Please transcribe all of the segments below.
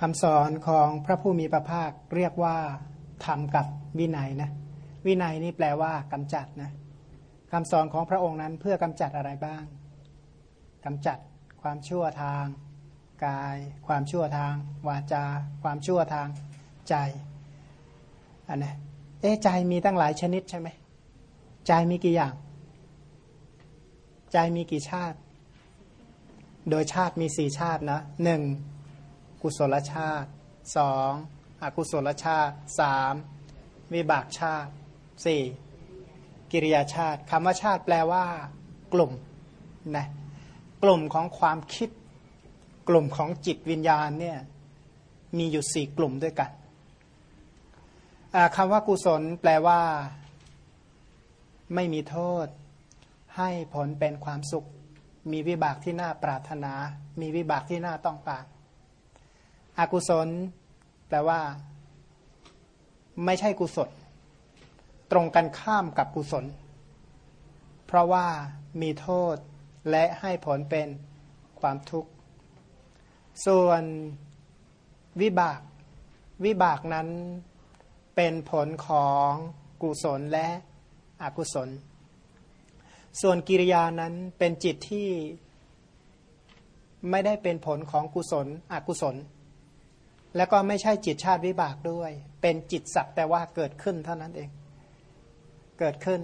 คำสอนของพระผู้มีพระภาคเรียกว่าธรรมกับวินัยนะวินัยนี่แปลว่ากำจัดนะคำสอนของพระองค์นั้นเพื่อกำจัดอะไรบ้างกำจัดความชั่วทางกาย ความชั่วทาง วาจา ความชั่วทางใจอันนี้เอ๊ใจมีตั้งหลายชนิดใช่ไหมใจมีกี่อย่าง ใจมีกี่ชาติ โดยชาติมีสี่ชาตินะหนึ่ง กุศลชาติสองอกุศลชาติสามวิบากชาติสี่กิริยาชาติคำว่าชาติแปลว่า กลุ่มนะกลุ่มของความคิด กลุ่มของจิตวิญญาณเนี่ยมีอยู่สี่กลุ่มด้วยกันคำว่ากุศลแปลว่า ไม่มีโทษ ให้ผลเป็นความสุข มีวิบากที่น่าปรารถนา มีวิบากที่น่าต้องการ อกุศล แปลว่า ไม่ใช่กุศล ตรงกันข้ามกับกุศล เพราะว่ามีโทษและให้ผลเป็นความทุกข์ ส่วนวิบาก วิบากนั้นเป็นผลของกุศลและอกุศล ส่วนกิริยานั้นเป็นจิตที่ไม่ได้เป็นผลของกุศล อกุศล และก็ไม่ใช่จิตชาติวิบากด้วย เป็นจิตสักแต่ว่าเกิดขึ้นเท่านั้นเอง เกิดขึ้น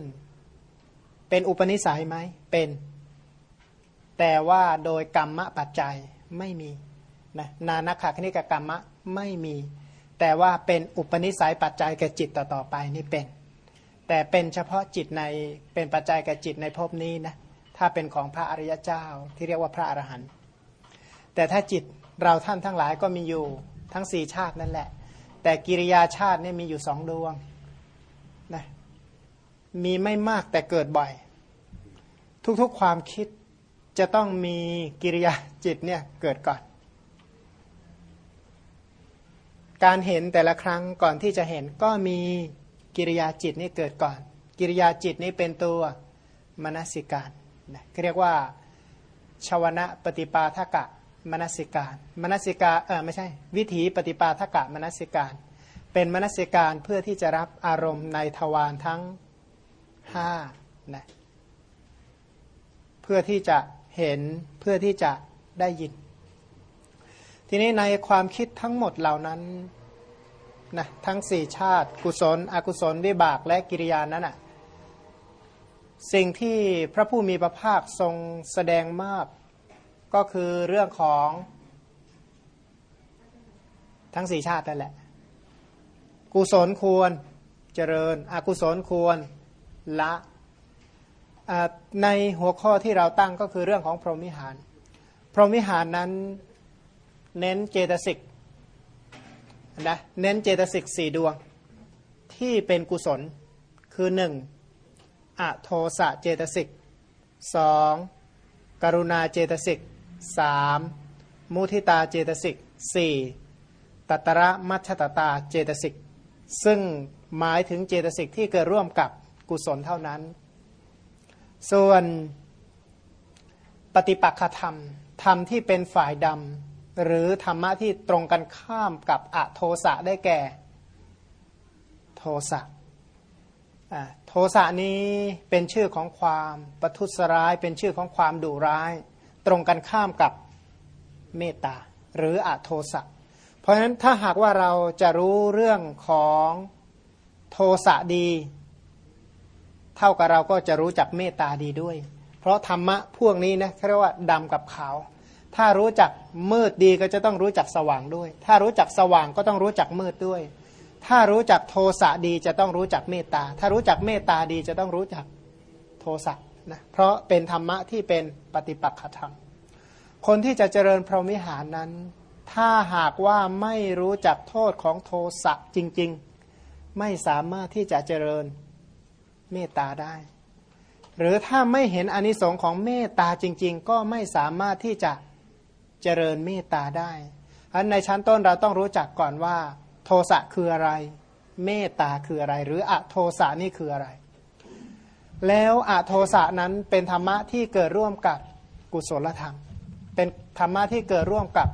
เป็นอุปนิสัยไหม เป็น แต่ว่าโดยกรรมะปัจจัยไม่มีนะนานักขคณิกกรรมะไม่มี แต่ว่าเป็นอุปนิสัยปัจจัยแก่จิตต่อต่อไปนี่เป็น แต่เป็นเฉพาะจิตในเป็นปัจจัยแก่จิตในภพนี้นะถ้าเป็นของพระอริยเจ้าที่เรียกว่าพระอรหันต์แต่ถ้าจิตเราท่านทั้งหลายก็มีอยู่ ทั้งสี่ชาตินั่นแหละ แต่กิริยาชาติเนี่ยมีอยู่สองดวงนะมีไม่มากแต่เกิดบ่อย ทุกๆความคิดจะต้องมีกิริยาจิตเนี่ยเกิดก่อน การเห็นแต่ละครั้งก่อนที่จะเห็นก็มีกิริยาจิตนี่เกิดก่อน กิริยาจิตนี้เป็นตัวมนสิการนะเรียกว่าชาวนะปฏิปาทกะ มนสิการมนสิกาเออไม่ใช่ วิถีปฏิปาทกะมนสิการ เป็นมนสิการเพื่อที่จะรับอารมณ์ในทวารทั้งห้านะเพื่อที่จะเห็นเพื่อที่จะได้ยิน ทีนี้ในความคิดทั้งหมดเหล่านั้นนะทั้งสี่ชาติ กุศล อกุศลวิบากและกิริยานั้นอะสิ่งที่พระผู้มีพระภาคทรงแสดงมาก ก็คือเรื่องของทั้งสี่ชาตินั่นแหละ กุศลควรเจริญ อกุศลควรละในหัวข้อที่เราตั้งก็คือเรื่องของพรหมิหาร พรหมิหารนั้นเน้นเจตสิกนะเน้นเจตสิกสี่ดวงที่เป็นกุศลคือหนึ่งอโทสะเจตสิกสองกรุณาเจตสิก สามมุทิตาเจตสิกสี่ตัตระมัชตตาเจตสิกซึ่งหมายถึงเจตสิกที่เกิดร่วมกับกุศลเท่านั้น ส่วนปฏิปักษธรรม ธรรมที่เป็นฝ่ายดำ หรือธรรมะที่ตรงกันข้ามกับอโทสะได้แก่ โทสะโทสะนี้เป็นชื่อของความประทุษร้าย เป็นชื่อของความดุร้าย ตรงกันข้ามกับเมตตาหรืออโทสะ เพราะฉะนั้นถ้าหากว่าเราจะรู้เรื่องของโทสะดี เท่ากับเราก็จะรู้จักเมตตาดีด้วย เพราะธรรมะพวกนี้นะเรียกว่าดำกับขาว ถ้ารู้จักมืดดีก็จะต้องรู้จักสว่างด้วย ถ้ารู้จักสว่างก็ต้องรู้จักมืดด้วย ถ้ารู้จักโทสะดีจะต้องรู้จักเมตตา ถ้ารู้จักเมตตาดีจะต้องรู้จักโทสะ นะเพราะเป็นธรรมะที่เป็นปฏิปักษธรรม คนที่จะเจริญพรหมิหารนั้น ถ้าหากว่าไม่รู้จักโทษของโทสะจริง ๆ ไม่สามารถที่จะเจริญเมตตาได้ หรือถ้าไม่เห็นอนิสงค์ของเมตตาจริง ๆ ก็ไม่สามารถที่จะเจริญเมตตาได้อันในชั้นต้นเราต้องรู้จักก่อนว่า โทสะคืออะไร เมตตาคืออะไร หรืออะโทสะนี่คืออะไร แล้วอะโทสะนั้นเป็นธรรมะที่เกิดร่วมกับกุศลธรรม เป็นธรรมะที่เกิดร่วมกับ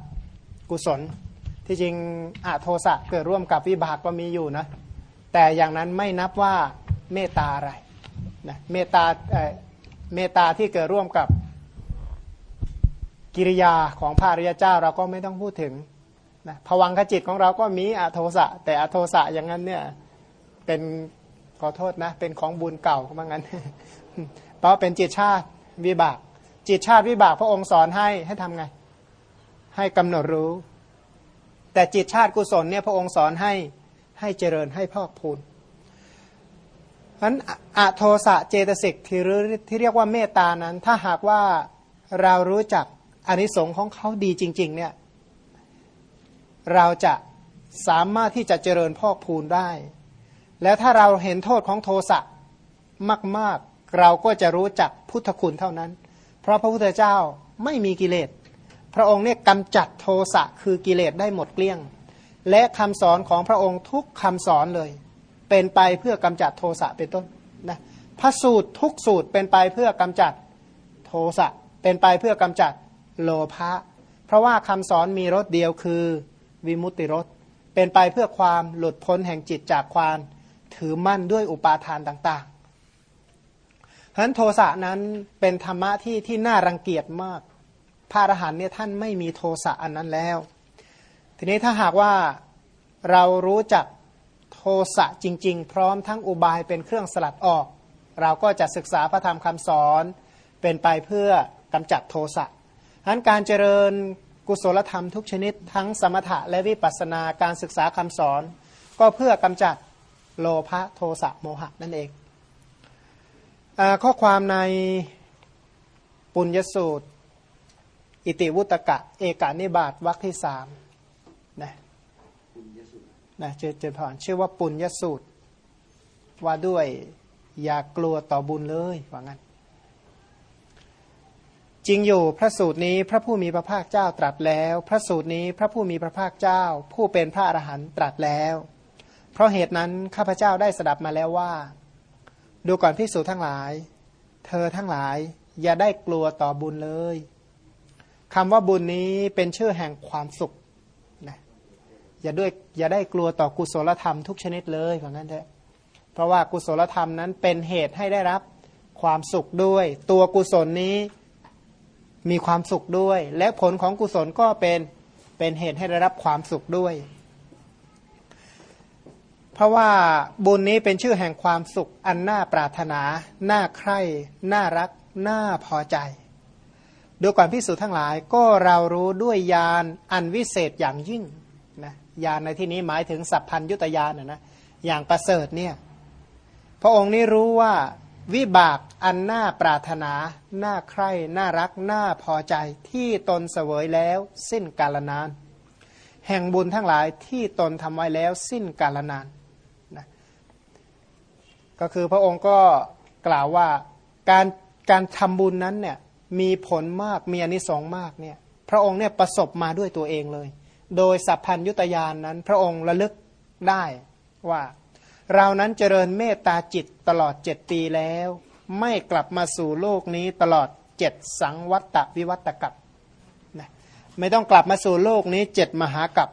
กุศล ที่จริงอะโทสะเกิดร่วมกับวิบากก็มีอยู่นะ แต่อย่างนั้นไม่นับว่าเมตตาอะไรนะเมตตาเมตตาที่เกิดร่วมกับกิริยาของพระริยเจ้าเราก็ไม่ต้องพูดถึงนะผวังขจิตของเราก็มีอโทสะแต่อโทสะอย่างนั้นเนี่ยเป็น ขอโทษนะ เป็นของบุญเก่าเมื่องั้นเพราะเป็นจิตชาติวิบาก จิตชาติวิบากพระองค์สอนให้ให้ทำไง ให้กำหนดรู้ แต่จิตชาติกุศลเนี่ยพระองค์สอนให้ให้เจริญให้พอกพูนฉะนั้นอโทสะเจตสิกที่ที่เรียกว่าเมตตานั้น ถ้าหากว่าเรารู้จักอนิสงค์ของเขาดีจริง ๆ เนี่ย เราจะสามารถที่จะเจริญพอกพูนได้ แล้วถ้าเราเห็นโทษของโทสะมาก ๆ เราก็จะรู้จักพุทธคุณเท่านั้น เพราะพระพุทธเจ้าไม่มีกิเลส พระองค์เนี่ยกำจัดโทสะคือกิเลสได้หมดเกลี้ยง และคำสอนของพระองค์ทุกคำสอนเลย เป็นไปเพื่อกำจัดโทสะเป็นต้นนะพระสูตรทุกสูตรเป็นไปเพื่อกำจัดโทสะเป็นไปเพื่อกำจัดโลภะเพราะว่าคำสอนมีรสเดียวคือวิมุตติรสเป็นไปเพื่อความหลุดพ้นแห่งจิตจากความ ถือมั่นด้วยอุปาทานต่างๆฉะนั้นโทสะนั้นเป็นธรรมะที่ที่น่ารังเกียจมาก พระอรหันต์เนี่ยท่านไม่มีโทสะอันนั้นแล้ว ทีนี้ถ้าหากว่าเรารู้จักโทสะจริง ๆ พร้อมทั้งอุบายเป็นเครื่องสลัดออก เราก็จะศึกษาพระธรรมคำสอนเป็นไปเพื่อกำจัดโทสะนั้นการเจริญกุศลธรรมทุกชนิดทั้งสมถะและวิปัสสนาการศึกษาคำสอน ก็เพื่อกำจัด โลภะโทสะโมหะนั่นเองอข้อความในปุญญสูตร อิติวุตกะ เอกานิบาตวรรคที่สามนะนะเจเจพรชื่อว่าปุญญสูตร ว่าด้วยอย่ากกลัวต่อบุญเลยว่างั้นจริงอยู่พระสูตรนี้พระผู้มีพระภาคเจ้าตรัสแล้ว พระสูตรนี้พระผู้มีพระภาคเจ้า ผู้เป็นพระอรหันต์ตรัสแล้ว เพราะเหตุนั้นข้าพเจ้าได้สดับมาแล้วว่า ดูก่อนพิสูจทั้งหลาย เธอทั้งหลายอย่าได้กลัวต่อบุญเลยคำว่าบุญนี้เป็นชื่อแห่งความสุขนะอย่าด้วยอย่าได้กลัวต่อกุศลธรรมทุกชนิดเลยเพราะงั้นเถอะเพราะว่ากุศลธรรมนั้นเป็นเหตุให้ได้รับความสุขด้วย ตัวกุศลนี้มีความสุขด้วย และผลของกุศลก็เป็นเป็นเหตุให้ได้รับความสุขด้วย เพราะว่าบุญนี้เป็นชื่อแห่งความสุขอันน่าปรารถนา น่าใคร่ น่ารัก น่าพอใจดูก่อนพิสูจน์ทั้งหลายก็เรารู้ด้วยญาณอันวิเศษอย่างยิ่งนะญาณในที่นี้หมายถึงสัพพัญยุตยานนะนะอย่างประเสริฐเนี่ยพระองค์นี้รู้ว่าวิบากอันน่าปรารถนา น่าใคร่ น่ารัก น่าพอใจที่ตนเสวยแล้วสิ้นกาลนาน แห่งบุญทั้งหลายที่ตนทำไว้แล้วสิ้นกาลนาน ก็คือพระองค์ก็กล่าวว่าการการทำบุญนั้นเนี่ยมีผลมากมีอนิสงส์มากเนี่ยพระองค์เนี่ยประสบมาด้วยตัวเองเลย โดยสัพพัญยุตยานนั้น พระองค์ระลึกได้ว่า เรานั้นเจริญเมตตาจิตตลอดเจ็ดปีแล้ว ไม่กลับมาสู่โลกนี้ตลอดเจ็ดสังวัตวิวัตกับนะไม่ต้องกลับมาสู่โลกนี้เจ็ดมหากับ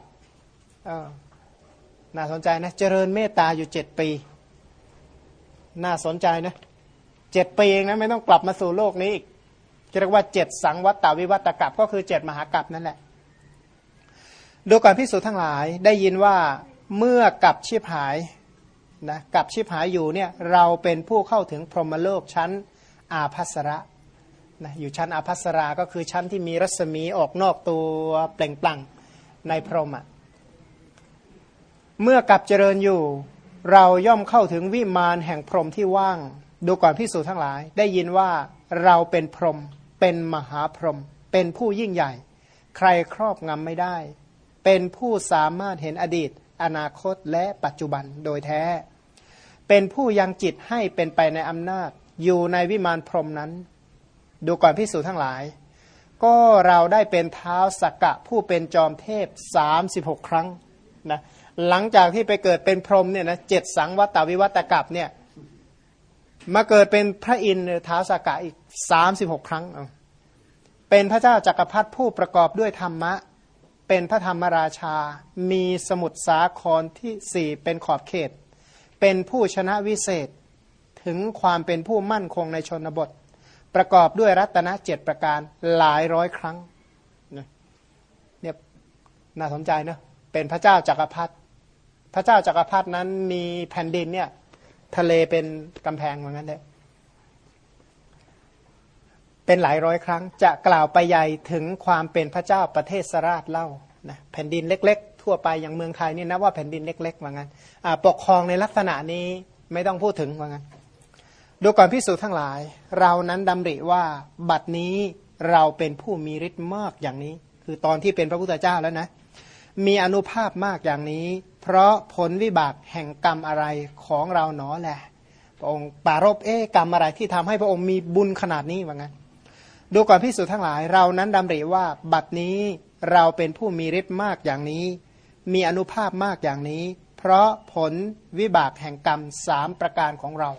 น่าสนใจนะเจริญเมตตาอยู่เจ็ดปี น่าสนใจนะเจ็ดปีเองนะไม่ต้องกลับมาสู่โลกนี้อีกเรียกว่าเจ็ดสังวัตวิวัตกับก็คือเจ็ดมหากับนั่นแหละ ดูก่อนพิสูจทั้งหลายได้ยินว่าเมื่อกับชีพหายนะกับชิบหายอยู่เนี่ยเราเป็นผู้เข้าถึงพรหมโลกชั้นอาภัสระนะอยู่ชั้นอาภัสราก็คือชั้นที่มีรัศมีออกนอกตัวเปล่งปลั่งในพรหมอะเมื่อกับเจริญอยู่ เราย่อมเข้าถึงวิมานแห่งพรหมที่ว่าง ดูก่อนพิสูจทั้งหลาย ได้ยินว่าเราเป็นพรหมเป็นมหาพรหมเป็นผู้ยิ่งใหญ่ ใครครอบงำไม่ได้ เป็นผู้สามารถเห็นอดีต อนาคตและปัจจุบันโดยแท้ เป็นผู้ยังจิตให้เป็นไปในอำนาจ อยู่ในวิมานพรหมนั้น ดูก่อนพิสูจทั้งหลาย ก็เราได้เป็นเท้าสกกะผู้เป็นจอมเทพสามสิบหกครั้งนะ หลังจากที่ไปเกิดเป็นพรหมเนี่ยนะเจ็ดสังวัตวิวัตกับเนี่ยมาเกิดเป็นพระอินทร์ท้าสกกะอีกสามสิบหกครั้งเป็นพระเจ้าจักรพรรดิผู้ประกอบด้วยธรรมะ เป็นพระธรรมราชา มีสมุทรสาครที่สี่เป็นขอบเขต เป็นผู้ชนะวิเศษ ถึงความเป็นผู้มั่นคงในชนบท ประกอบด้วยรัตนเจ็ดประการหลายร้อยครั้งเนี่ยน่าสนใจนะเป็นพระเจ้าจักรพรรดิ พระเจ้าจากักรพรรดินั้นมีแผ่นดินเนี่ยทะเลเป็นกำแพงเหมือนกันเลยเป็นหลายร้อยครั้งจะกล่าวไปใหญ่ถึงความเป็นพระเจ้าประเทศสราชเล่านะแผ่นดินเล็ก ๆ ทั่วไปอย่างเมืองไทยนี่นับว่าแผ่นดินเล็กๆว่างั้นปกครองในลักษณะนี้ไม่ต้องพูดถึงว่างั้นดูก่อนพิสูจน์ทั้งหลาย เรานั้นดำริว่าบัดนี้เราเป็นผู้มีฤทธิ์มากอย่างนี้ คือตอนที่เป็นพระพุทธเจ้าแล้วนะ มีอนุภาพมากอย่างนี้ เพราะผลวิบากแห่งกรรมอะไรของเราหนอแหละพระองค์ปารบเอ๊กรรมอะไรที่ทำให้พระองค์มีบุญขนาดนี้ว่างั้น ดูก่อนพิสูจน์ทั้งหลาย เรานั้นดำริว่าบัดนี้เราเป็นผู้มีฤทธิ์มากอย่างนี้ มีอนุภาพมากอย่างนี้ เพราะผลวิบากแห่งกรรมสามประการของเรา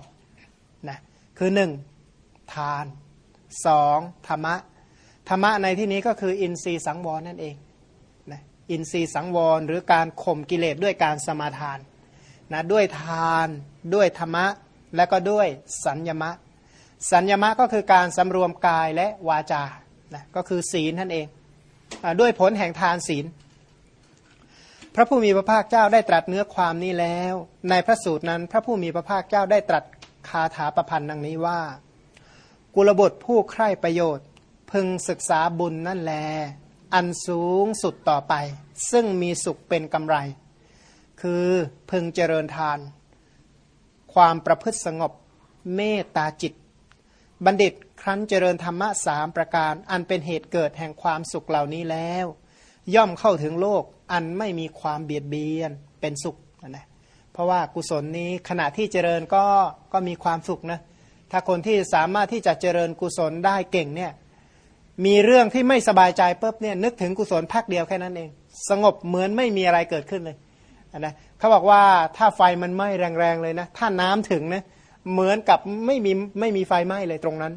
นะคือหนึ่งทานสองธรรมะ ธรรมะในที่นี้ก็คืออินทรีย์สังวรนั่นเอง อินทรีย์สังวร หรือการข่มกิเลสด้วยการสมาทานนะด้วยทานด้วยธรรมะ และก็ด้วยสัญญมะ สัญญมะก็คือการสำรวมกายและวาจานะก็คือศีลนั่นเองอด้วยผลแห่งทานศีล พระผู้มีพระภาคเจ้าได้ตรัสเนื้อความนี้แล้ว ในพระสูตรนั้น พระผู้มีพระภาคเจ้าได้ตรัสคาถาประพันธ์ดังนี้ว่า กุลบุตรผู้ใคร่ประโยชน์ พึงศึกษาบุญนั่นแล อันสูงสุดต่อไป ซึ่งมีสุขเป็นกำไร คือพึงเจริญทาน ความประพฤติสงบเมตตาจิต บัณฑิตครั้นเจริญธรรมะสามประการ อันเป็นเหตุเกิดแห่งความสุขเหล่านี้แล้ว ย่อมเข้าถึงโลกอันไม่มีความเบียดเบียนเป็นสุขนะเพราะว่ากุศลนี้ขณะที่เจริญก็ก็มีความสุขนะถ้าคนที่สามารถที่จะเจริญกุศลได้เก่งเนี่ย มีเรื่องที่ไม่สบายใจปุ๊บเนี่ยนึกถึงกุศลพักเดียวแค่นั้นเอง สงบเหมือนไม่มีอะไรเกิดขึ้นเลยนะเขาบอกว่าถ้าไฟมันไหม้แรงๆเลยนะถ้าน้ำถึงนะเหมือนกับไม่มีไม่มีไฟไหม้เลยตรงนั้น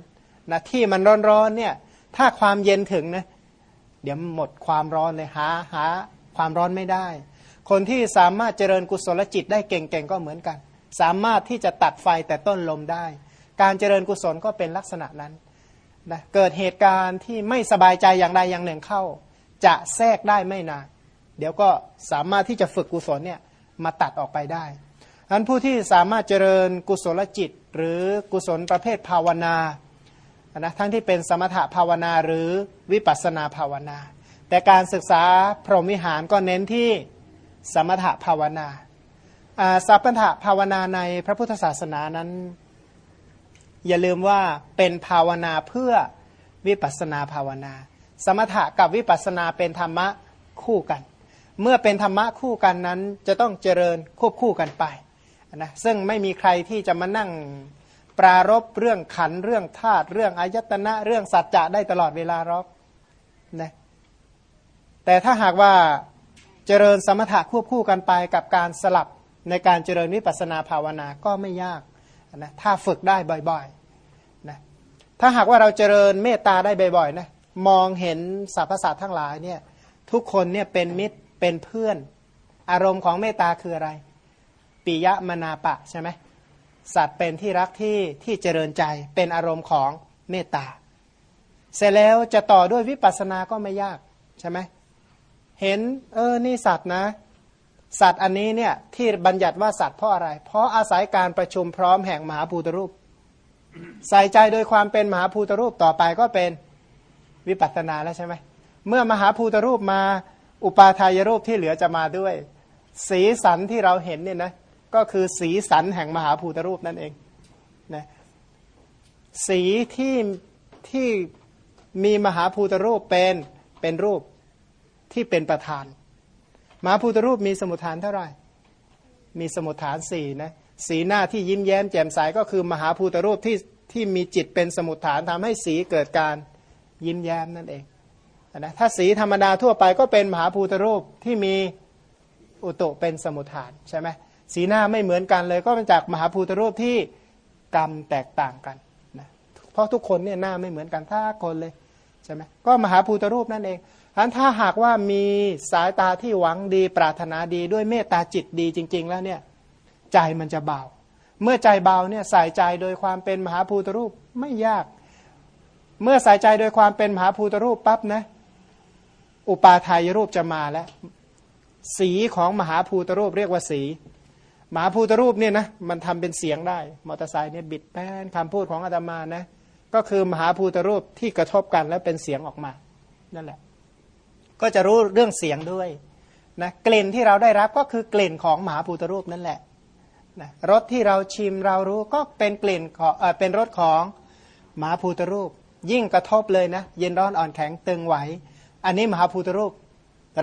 นะที่มันร้อนๆเนี่ยถ้าความเย็นถึงนะเดี๋ยวหมดความร้อนเลยหาหาความร้อนไม่ได้ คนที่สามารถเจริญกุศลจิตได้เก่งๆก็เหมือนกัน สามารถที่จะตัดไฟแต่ต้นลมได้ การเจริญกุศลก็เป็นลักษณะนั้น นะเกิดเหตุการณ์ที่ไม่สบายใจอย่างใดอย่างหนึ่งเข้า จะแทรกได้ไม่นาน เดี๋ยวก็สามารถที่จะฝึกกุศลเนี่ยมาตัดออกไปได้อันผู้ที่สามารถเจริญกุศลจิต หรือกุศลประเภทภาวนานะทั้งที่เป็นสมถภาวนาหรือวิปัสนาภาวนา แต่การศึกษาพรหมิหารก็เน้นที่สมถภาวนาสัพพะภาวนาในพระพุทธศาสนานั้น อย่าลืมว่าเป็นภาวนาเพื่อวิปัสนาภาวนา สมถะกับวิปัสนาเป็นธรรมะคู่กัน เมื่อเป็นธรรมะคู่กันนั้นจะต้องเจริญควบคู่กันไปนะซึ่งไม่มีใครที่จะมานั่งปรารบเรื่องขันเรื่องธาตุเรื่องอายตนะเรื่องสัจจะได้ตลอดเวลาหรอบนะแต่ถ้าหากว่าเจริญสมถะควบคู่กันไปกับการสลับในการเจริญวิปัสนาภาวนาก็ไม่ยาก นะถ้าฝึกได้บ่อยๆนะถ้าหากว่าเราเจริญเมตตาได้บ่อยๆนะมองเห็นสรรพสัตว์ทั้งหลายเนี่ยทุกคนเนี่ยเป็นมิตรเป็นเพื่อน อารมณ์ของเมตตาคืออะไรปิยมนาปะใช่ไหมสัตว์เป็นที่รักที่ที่เจริญใจเป็นอารมณ์ของเมตตา เสร็จแล้วจะต่อด้วยวิปัสสนาก็ไม่ยากใช่ไหมเห็นเออนี่สัตว์นะ สัตว์อันนี้เนี่ยที่บัญญัติว่าสัตว์เพราะอะไร เพราะอาศัยการประชุมพร้อมแห่งมหาภูตรูป ใส่ใจโดยความเป็นมหาภูตรูปต่อไปก็เป็นวิปัสสนาแล้วใช่ไหมเมื่อมหาภูตรูปมาอุปาทายรูปที่เหลือจะมาด้วย สีสันที่เราเห็นเนี่ยนะก็คือสีสันแห่งมหาภูตรูปนั่นเองนะสีที่ที่มีมหาภูตรูปเป็นเป็นรูปที่เป็นประธาน มหาภูตรูปมีสมุทฐานเท่าไหร่ มีสมุทฐานสี่นะสีหน้าที่ยิ้มแย้มแจ่มใสก็คือมหาภูตรูปที่ที่มีจิตเป็นสมุทฐานทำให้สีเกิดการยิ้มแย้มนั่นเองนะถ้าสีธรรมดาทั่วไปก็เป็นมหาภูตรูปที่มีอุตุเป็นสมุทฐานใช่ไหมสีหน้าไม่เหมือนกันเลย ก็มาจากมหาภูตรูปที่กรรมแตกต่างกันนะเพราะทุกคนเนี่ยหน้าไม่เหมือนกันท่าคนเลยใช่ไหมก็มหาภูตรูปนั่นเองั้นถ้าหากว่ามีสายตาที่หวังดีปรารถนาดีด้วยเมตตาจิตดีจริง ๆ แล้วเนี่ยใจมันจะเบา เมื่อใจเบาเนี่ยใส่ใจโดยความเป็นมหาภูตรูปไม่ยาก เมื่อใส่ใจโดยความเป็นมหาภูตรูปปั๊บนะอุปาทายรูปจะมาแล้ว สีของมหาภูตรูปเรียกว่าสีมหาภูตรูปเนี่ยนะมันทำเป็นเสียงได้ มอเตอร์ไซค์เนี่ยบิดแป้นคำพูดของอาตมานะ ก็คือมหาภูตรูปที่กระทบกันแล้วเป็นเสียงออกมา นั่นแหละ ก็จะรู้เรื่องเสียงด้วยนะกลิ่นที่เราได้รับก็คือกลิ่นของมหาภูตรูปนั่นแหละนะรสที่เราชิมเรารู้ก็เป็นกลิ่นของเออเป็นรสของมหาภูตรูป ยิ่งกระทบเลยนะ เย็นร้อนอ่อนแข็งตึงไหว อันนี้มหาภูตรูป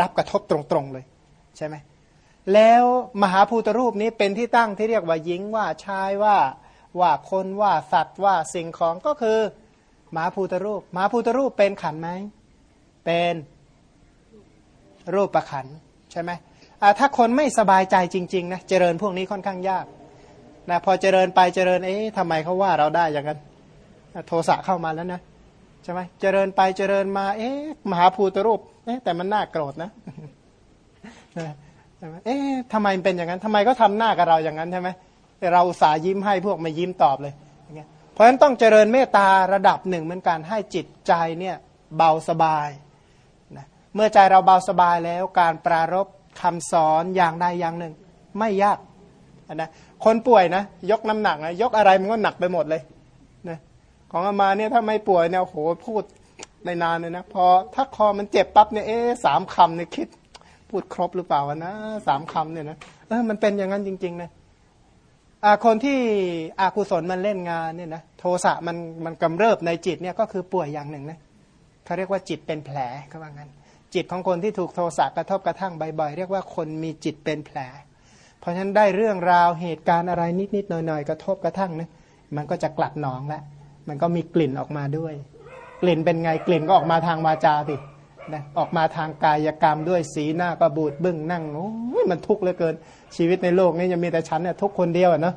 รับกระทบตรงๆเลยใช่ไหมแล้วมหาภูตรูปนี้เป็นที่ตั้งที่เรียกว่าหญิงว่าชายว่าว่าคนว่าสัตว์ว่าสิ่งของก็คือมหาภูตรูปมหาภูตรูปเป็นขันไหมเป็น รูปประขันใช่ไหมถ้าคนไม่สบายใจจริงๆนะเจริญพวกนี้ค่อนข้างยากนะพอเจริญไปเจริญเอ๊ะทำไมเขาว่าเราได้อย่างนั้นโทสะเข้ามาแล้วนะใช่ไหมเจริญไปเจริญมา เอ๊ะมหาภูตรูปเอ๊ะแต่มันน่าโกรธนะใช่ไหมเอ๊ะทำไมเป็นอย่างนั้นทำไมก็ทำหน้ากับเราอย่างนั้นใช่ไหมเราสายิ้มให้พวกมายิ้มตอบเลยอย่างเงี้ยเพราะฉะนั้นต้องเจริญเมตตาระดับหนึ่งเหมือนกันให้จิตใจเนี่ยเบาสบาย เมื่อใจเราเบาสบายแล้วการปรารบคำสอนอย่างใดอย่างหนึ่ง ไม่ยากนะคนป่วยนะ ยกน้ำหนักนะยกอะไรมันก็หนักไปหมดเลยนะของอามาเนี่ยถ้าไม่ป่วยเนี่ยโหพูดในนานเลยนะพอถ้าคอมันเจ็บปั๊บเนี่ยเอ๊สามคำเนี่ยคิด พูดครบหรือเปล่านะสามคำเนี่ยนะเออมันเป็นอย่างนั้นจริงๆนะอาคนที่อากุศลมันเล่นงานเนี่ยนะโทสะมันมันกำเริบในจิตเนี่ยก็คือป่วยอย่างหนึ่งนะเขาเรียกว่าจิตเป็นแผลก็ว่างั้น จิตของคนที่ถูกโทสะกระทบกระทั่งบ่อยๆ เรียกว่าคนมีจิตเป็นแผล เพราะฉะนั้นได้เรื่องราวเหตุการณ์อะไรนิดๆหน่อยๆ กระทบกระทั่งนะมันก็จะกลัดหนองแล้วมันก็มีกลิ่นออกมาด้วย กลิ่นเป็นไงกลิ่นก็ออกมาทางวาจาสินะออกมาทางกายกรรมด้วยสีหน้าก็บูดบึ้งนั่งโอ้ยมันทุกข์เหลือเกิน ชีวิตในโลกนี้ยังมีแต่ฉันเนี่ยทุกคนเดียวอะเนาะ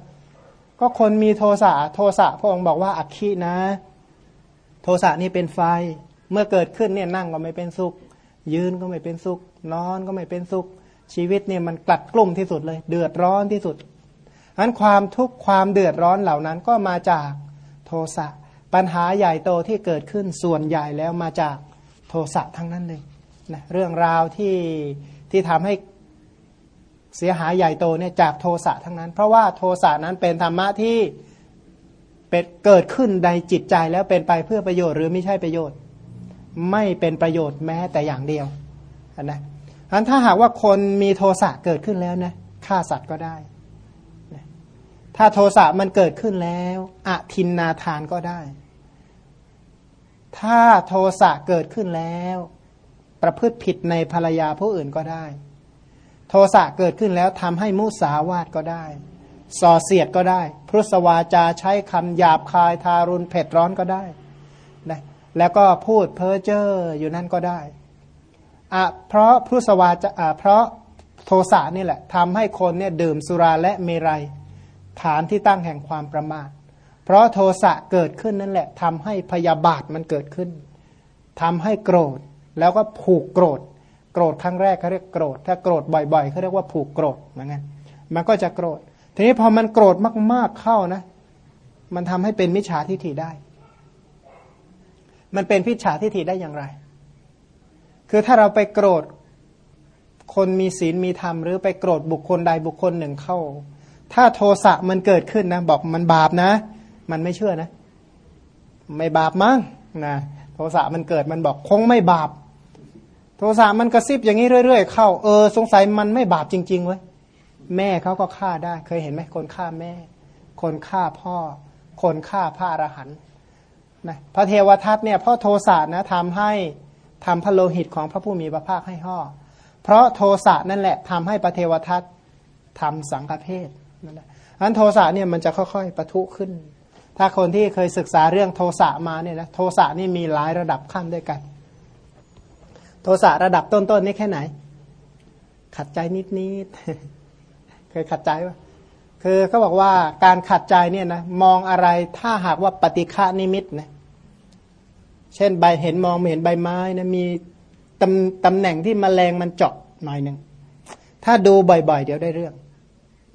ก็คนมีโทสะโทสะพระองค์บอกว่าอักขีนะ โทสะนี่เป็นไฟเมื่อเกิดขึ้นเนี่ยนั่งก็ไม่เป็นสุข ยืนก็ไม่เป็นสุข นอนก็ไม่เป็นสุข ชีวิตเนี่ยมันกลัดกลุ่มที่สุดเลย เดือดร้อนที่สุดฉะนั้นความทุกข์ความเดือดร้อนเหล่านั้นก็มาจากโทสะปัญหาใหญ่โตที่เกิดขึ้นส่วนใหญ่แล้วมาจากโทสะทั้งนั้นเลยนะเรื่องราวที่ที่ทำให้เสียหายใหญ่โตเนี่ยจากโทสะทั้งนั้น เพราะว่าโทสะนั้นเป็นธรรมะที่เป็นเกิดขึ้นในจิตใจแล้วเป็นไปเพื่อประโยชน์หรือไม่ใช่ประโยชน์ ไม่เป็นประโยชน์แม้แต่อย่างเดียวนะอันถ้าหากว่าคนมีโทสะเกิดขึ้นแล้วนะฆ่าสัตว์ก็ได้ ถ้าโทสะมันเกิดขึ้นแล้วอทินนาทานก็ได้ ถ้าโทสะเกิดขึ้นแล้ว ประพฤติผิดในภรรยาผู้อื่นก็ได้ โทสะเกิดขึ้นแล้วทำให้มุสาวาทก็ได้ส่อเสียดก็ได้พุทธวาจาใช้คำหยาบคายทารุณเผ็ดร้อนก็ได้นะ แล้วก็พูดเพ้อเจ้ออยู่นั่นก็ได้อะเพราะพุทธวาจะอะเพราะโทสะนี่แหละทำให้คนเนี่ยดื่มสุราและเมรัย ฐานที่ตั้งแห่งความประมาท เพราะโทสะเกิดขึ้นนั่นแหละทำให้พยาบาทมันเกิดขึ้นทำให้โกรธแล้วก็ผูกโกรธ โกรธครั้งแรกเขาเรียกโกรธ ถ้าโกรธบ่อยๆเขาเรียกว่าผูกโกรธเหมือนกันมันก็จะโกรธ ทีนี้พอมันโกรธมากๆเข้านะ มันทำให้เป็นมิจฉาทิฏฐิได้ มันเป็นพิจฉาทิฏฐิได้อย่างไร คือถ้าเราไปโกรธคนมีศีลมีธรรมหรือไปโกรธบุคคลใดบุคคลหนึ่งเข้า ถ้าโทสะมันเกิดขึ้นนะ บอกมันบาปนะ มันไม่เชื่อนะ ไม่บาปมั้งนะโทสะมันเกิดมันบอกคงไม่บาป โทสะมันกระซิบอย่างนี้เรื่อย ๆ เข้าเออสงสัยมันไม่บาปจริงๆเว้ยแม่เขาก็ฆ่าได้ เคยเห็นไหมคนฆ่าแม่ คนฆ่าพ่อ คนฆ่าพระอรหันต์ นะพระเทวทัตเนี่ยเพราะโทสะนะทำให้ทำพระโลหิตของพระผู้มีพระภาคให้ห่อ เพราะโทสะนั่นแหละทำให้พระเทวทัตทำสังฆเพศนั่นแหละอันโทสะเนี่ยมันจะค่อยๆประทุขึ้น ถ้าคนที่เคยศึกษาเรื่องโทสะมาเนี่ยนะโทสะนี่มีหลายระดับขั้นด้วยกัน โทสะระดับต้นๆนี่แค่ไหน ขัดใจนิดๆเคยขัดใจปะ คือเขาบอกว่าการขัดใจเนี่ยนะมองอะไรถ้าหากว่าปฏิฆานิมิตนะเช่นใบเห็นมองเห็นใบไม้นะมีตำตำแหน่งที่มแมลงมันเจาะหน่อยหนึ่งถ้าดูบ่อยๆ เดี๋ยวได้เรื่อง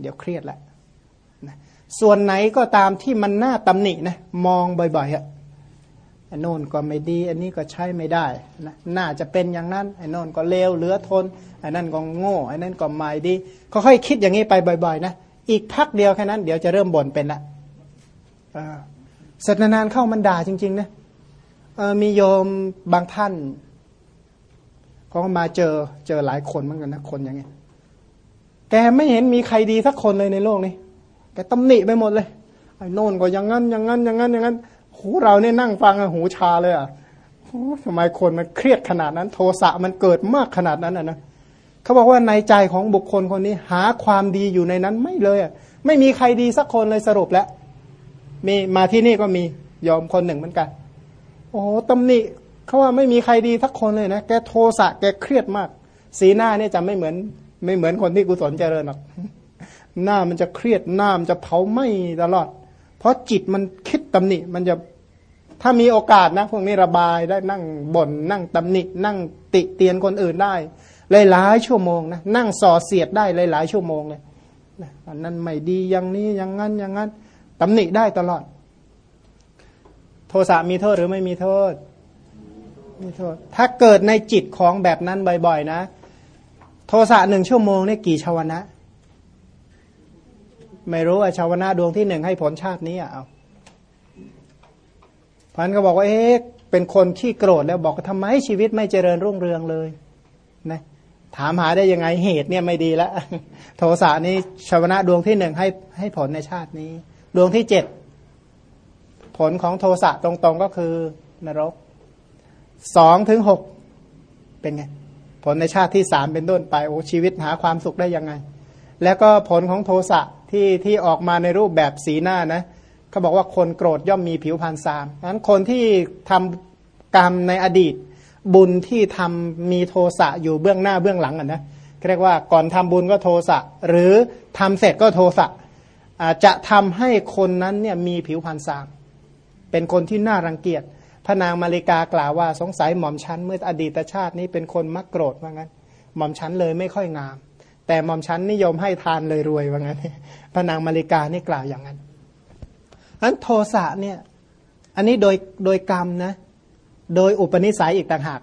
เดี๋ยวเครียดละนะส่วนไหนก็ตามที่มันน่าตำหนินะมองบ่อยๆอะไอ้โน่นก็ไม่ดี อันนี้ก็ใช้ไม่ได้นะน่าจะเป็นอย่างนั้นไอ้โน่นก็เลวเหลือทนไอ้นั่นก็โง่ไอ้นั่นก็ไม่ดีค่อยๆคิดอย่างนี้ไปบ่อย ๆ นะ อีกพักเดียวแค่นั้น เดี๋ยวจะเริ่มบ่นเป็นละเสร็จนานๆเข้ามันด่าจริงๆนะมีโยมบางท่านเขามาเจอเจอหลายคนเหมือนกันนะคนอย่างนี้แกไม่เห็นมีใครดีสักคนเลยในโลกนี้แกตำหนิไปหมดเลยไอ้โน่นก็อย่างนั้นอย่างนั้นอย่างนั้นอย่างนั้นหูเราเนี่ยนั่งฟังหูชาเลยอะทำไมคนมันเครียดขนาดนั้น โทสะมันเกิดมากขนาดนั้นอะนะ เขาบอกว่าในใจของบุคคลคนนี้หาความดีอยู่ในนั้นไม่เลยอะไม่มีใครดีสักคนเลยสรุปแล้ว มีมาที่นี่ก็มียอมคนหนึ่งเหมือนกัน โอ้ตำหนิเขาว่าไม่มีใครดีสักคนเลยนะแกโทสะแกเครียดมาก สีหน้าเนี่ยจะไม่เหมือน ไม่เหมือนคนที่กุศลเจริญหรอกหน้ามันจะเครียดหน้ามันจะเผาไหม้ตลอด เพราะจิตมันคิดตำหนิมันจะถ้ามีโอกาสนะพวกนี้ระบายได้นั่งบน่นนั่งตำหนิ นั่งติเตียนคนอื่นได้ หลายๆชั่วโมงนะนั่งส่อเสียดได้หลายๆชั่วโมงเลยอันนั้นไม่ดีอย่างนี้อย่างนั้นอย่างนั้นตำหนิได้ตลอด โทสะมีโทษหรือไม่มีโทษมีโทษ ถ้าเกิดในจิตของแบบนั้นบ่อย ๆ นะ โทสะหนึ่งชั่วโมงนี่กี่ชาวนะ ไม่รู้ว่าชาวนะดวงที่หนึ่งให้ผลชาตินี้อะเอาพันก็บอกว่าเอ๊ะเป็นคนขี้โกรธแล้วบอกทำไมชีวิตไม่เจริญรุ่งเรืองเลยนะ ถามหาได้ยังไงเหตุเนี่ยไม่ดีแล้วโทสะนี้ชาวนะดวงที่หนึ่งให้ให้ผลในชาตินี้ ดวงที่เจ็ดผลของโทสะตรงๆก็คือนรกสองถึงหกเป็นไง ผลในชาติที่สามเป็นต้นไปโอ้ชีวิตหาความสุขได้ยังไง แล้วก็ผลของโทสะที่ที่ออกมาในรูปแบบสีหน้านะเขาบอกว่าคนโกรธย่อมมีผิวพรรณสามนั้นคนที่ทำกรรมในอดีต บุญที่ทำมีโทสะอยู่เบื้องหน้าเบื้องหลังอะนะเรียกว่าก่อนทำบุญก็โทสะหรือทำเสร็จก็โทสะจะทำให้คนนั้นเนี่ยมีผิวพรรณสามเป็นคนที่น่ารังเกียจพระนางมาริกากล่าวว่าสงสัยหม่อมชั้นเมื่ออดีตชาตินี้เป็นคนมักโกรธว่างั้น หม่อมชั้นเลยไม่ค่อยงาม แต่หม่อมชั้นนิยมให้ทานเลยรวยว่างั้นพระนางมาริกานี่กล่าวอย่างนั้นอันโทสะเนี่ยอันนี้โดยโดยกรรมนะ โดยอุปนิสัยอีกต่างหาก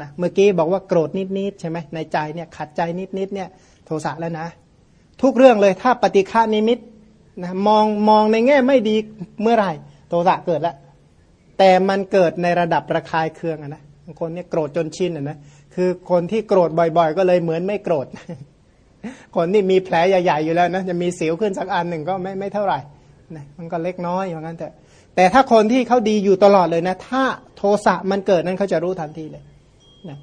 นะเมื่อกี้บอกว่าโกรธนิดๆใช่ไหมในใจเนี่ยขัดใจนิดๆเนี่ยโทสะแล้วนะ ทุกเรื่องเลยถ้าปฏิฆานิมิตนะมองมองในแง่ไม่ดีเมื่อไหร่ โทสะเกิดแล้วแต่มันเกิดในระดับระคายเคืองอะนะบางคนเนี่ยโกรธจนชินอะนะคือคนที่โกรธบ่อยๆ ก็เลยเหมือนไม่โกรธ คนที่มีแผลใหญ่ๆอยู่แล้วนะจะมีสิวขึ้นสักอันหนึ่งก็ไม่ไม่เท่าไหร่นะมันก็เล็กน้อยอย่างนั้นแต่ แต่ถ้าคนที่เขาดีอยู่ตลอดเลยนะ ถ้าโทสะมันเกิดนั้นเขาจะรู้ทันทีเลยนะ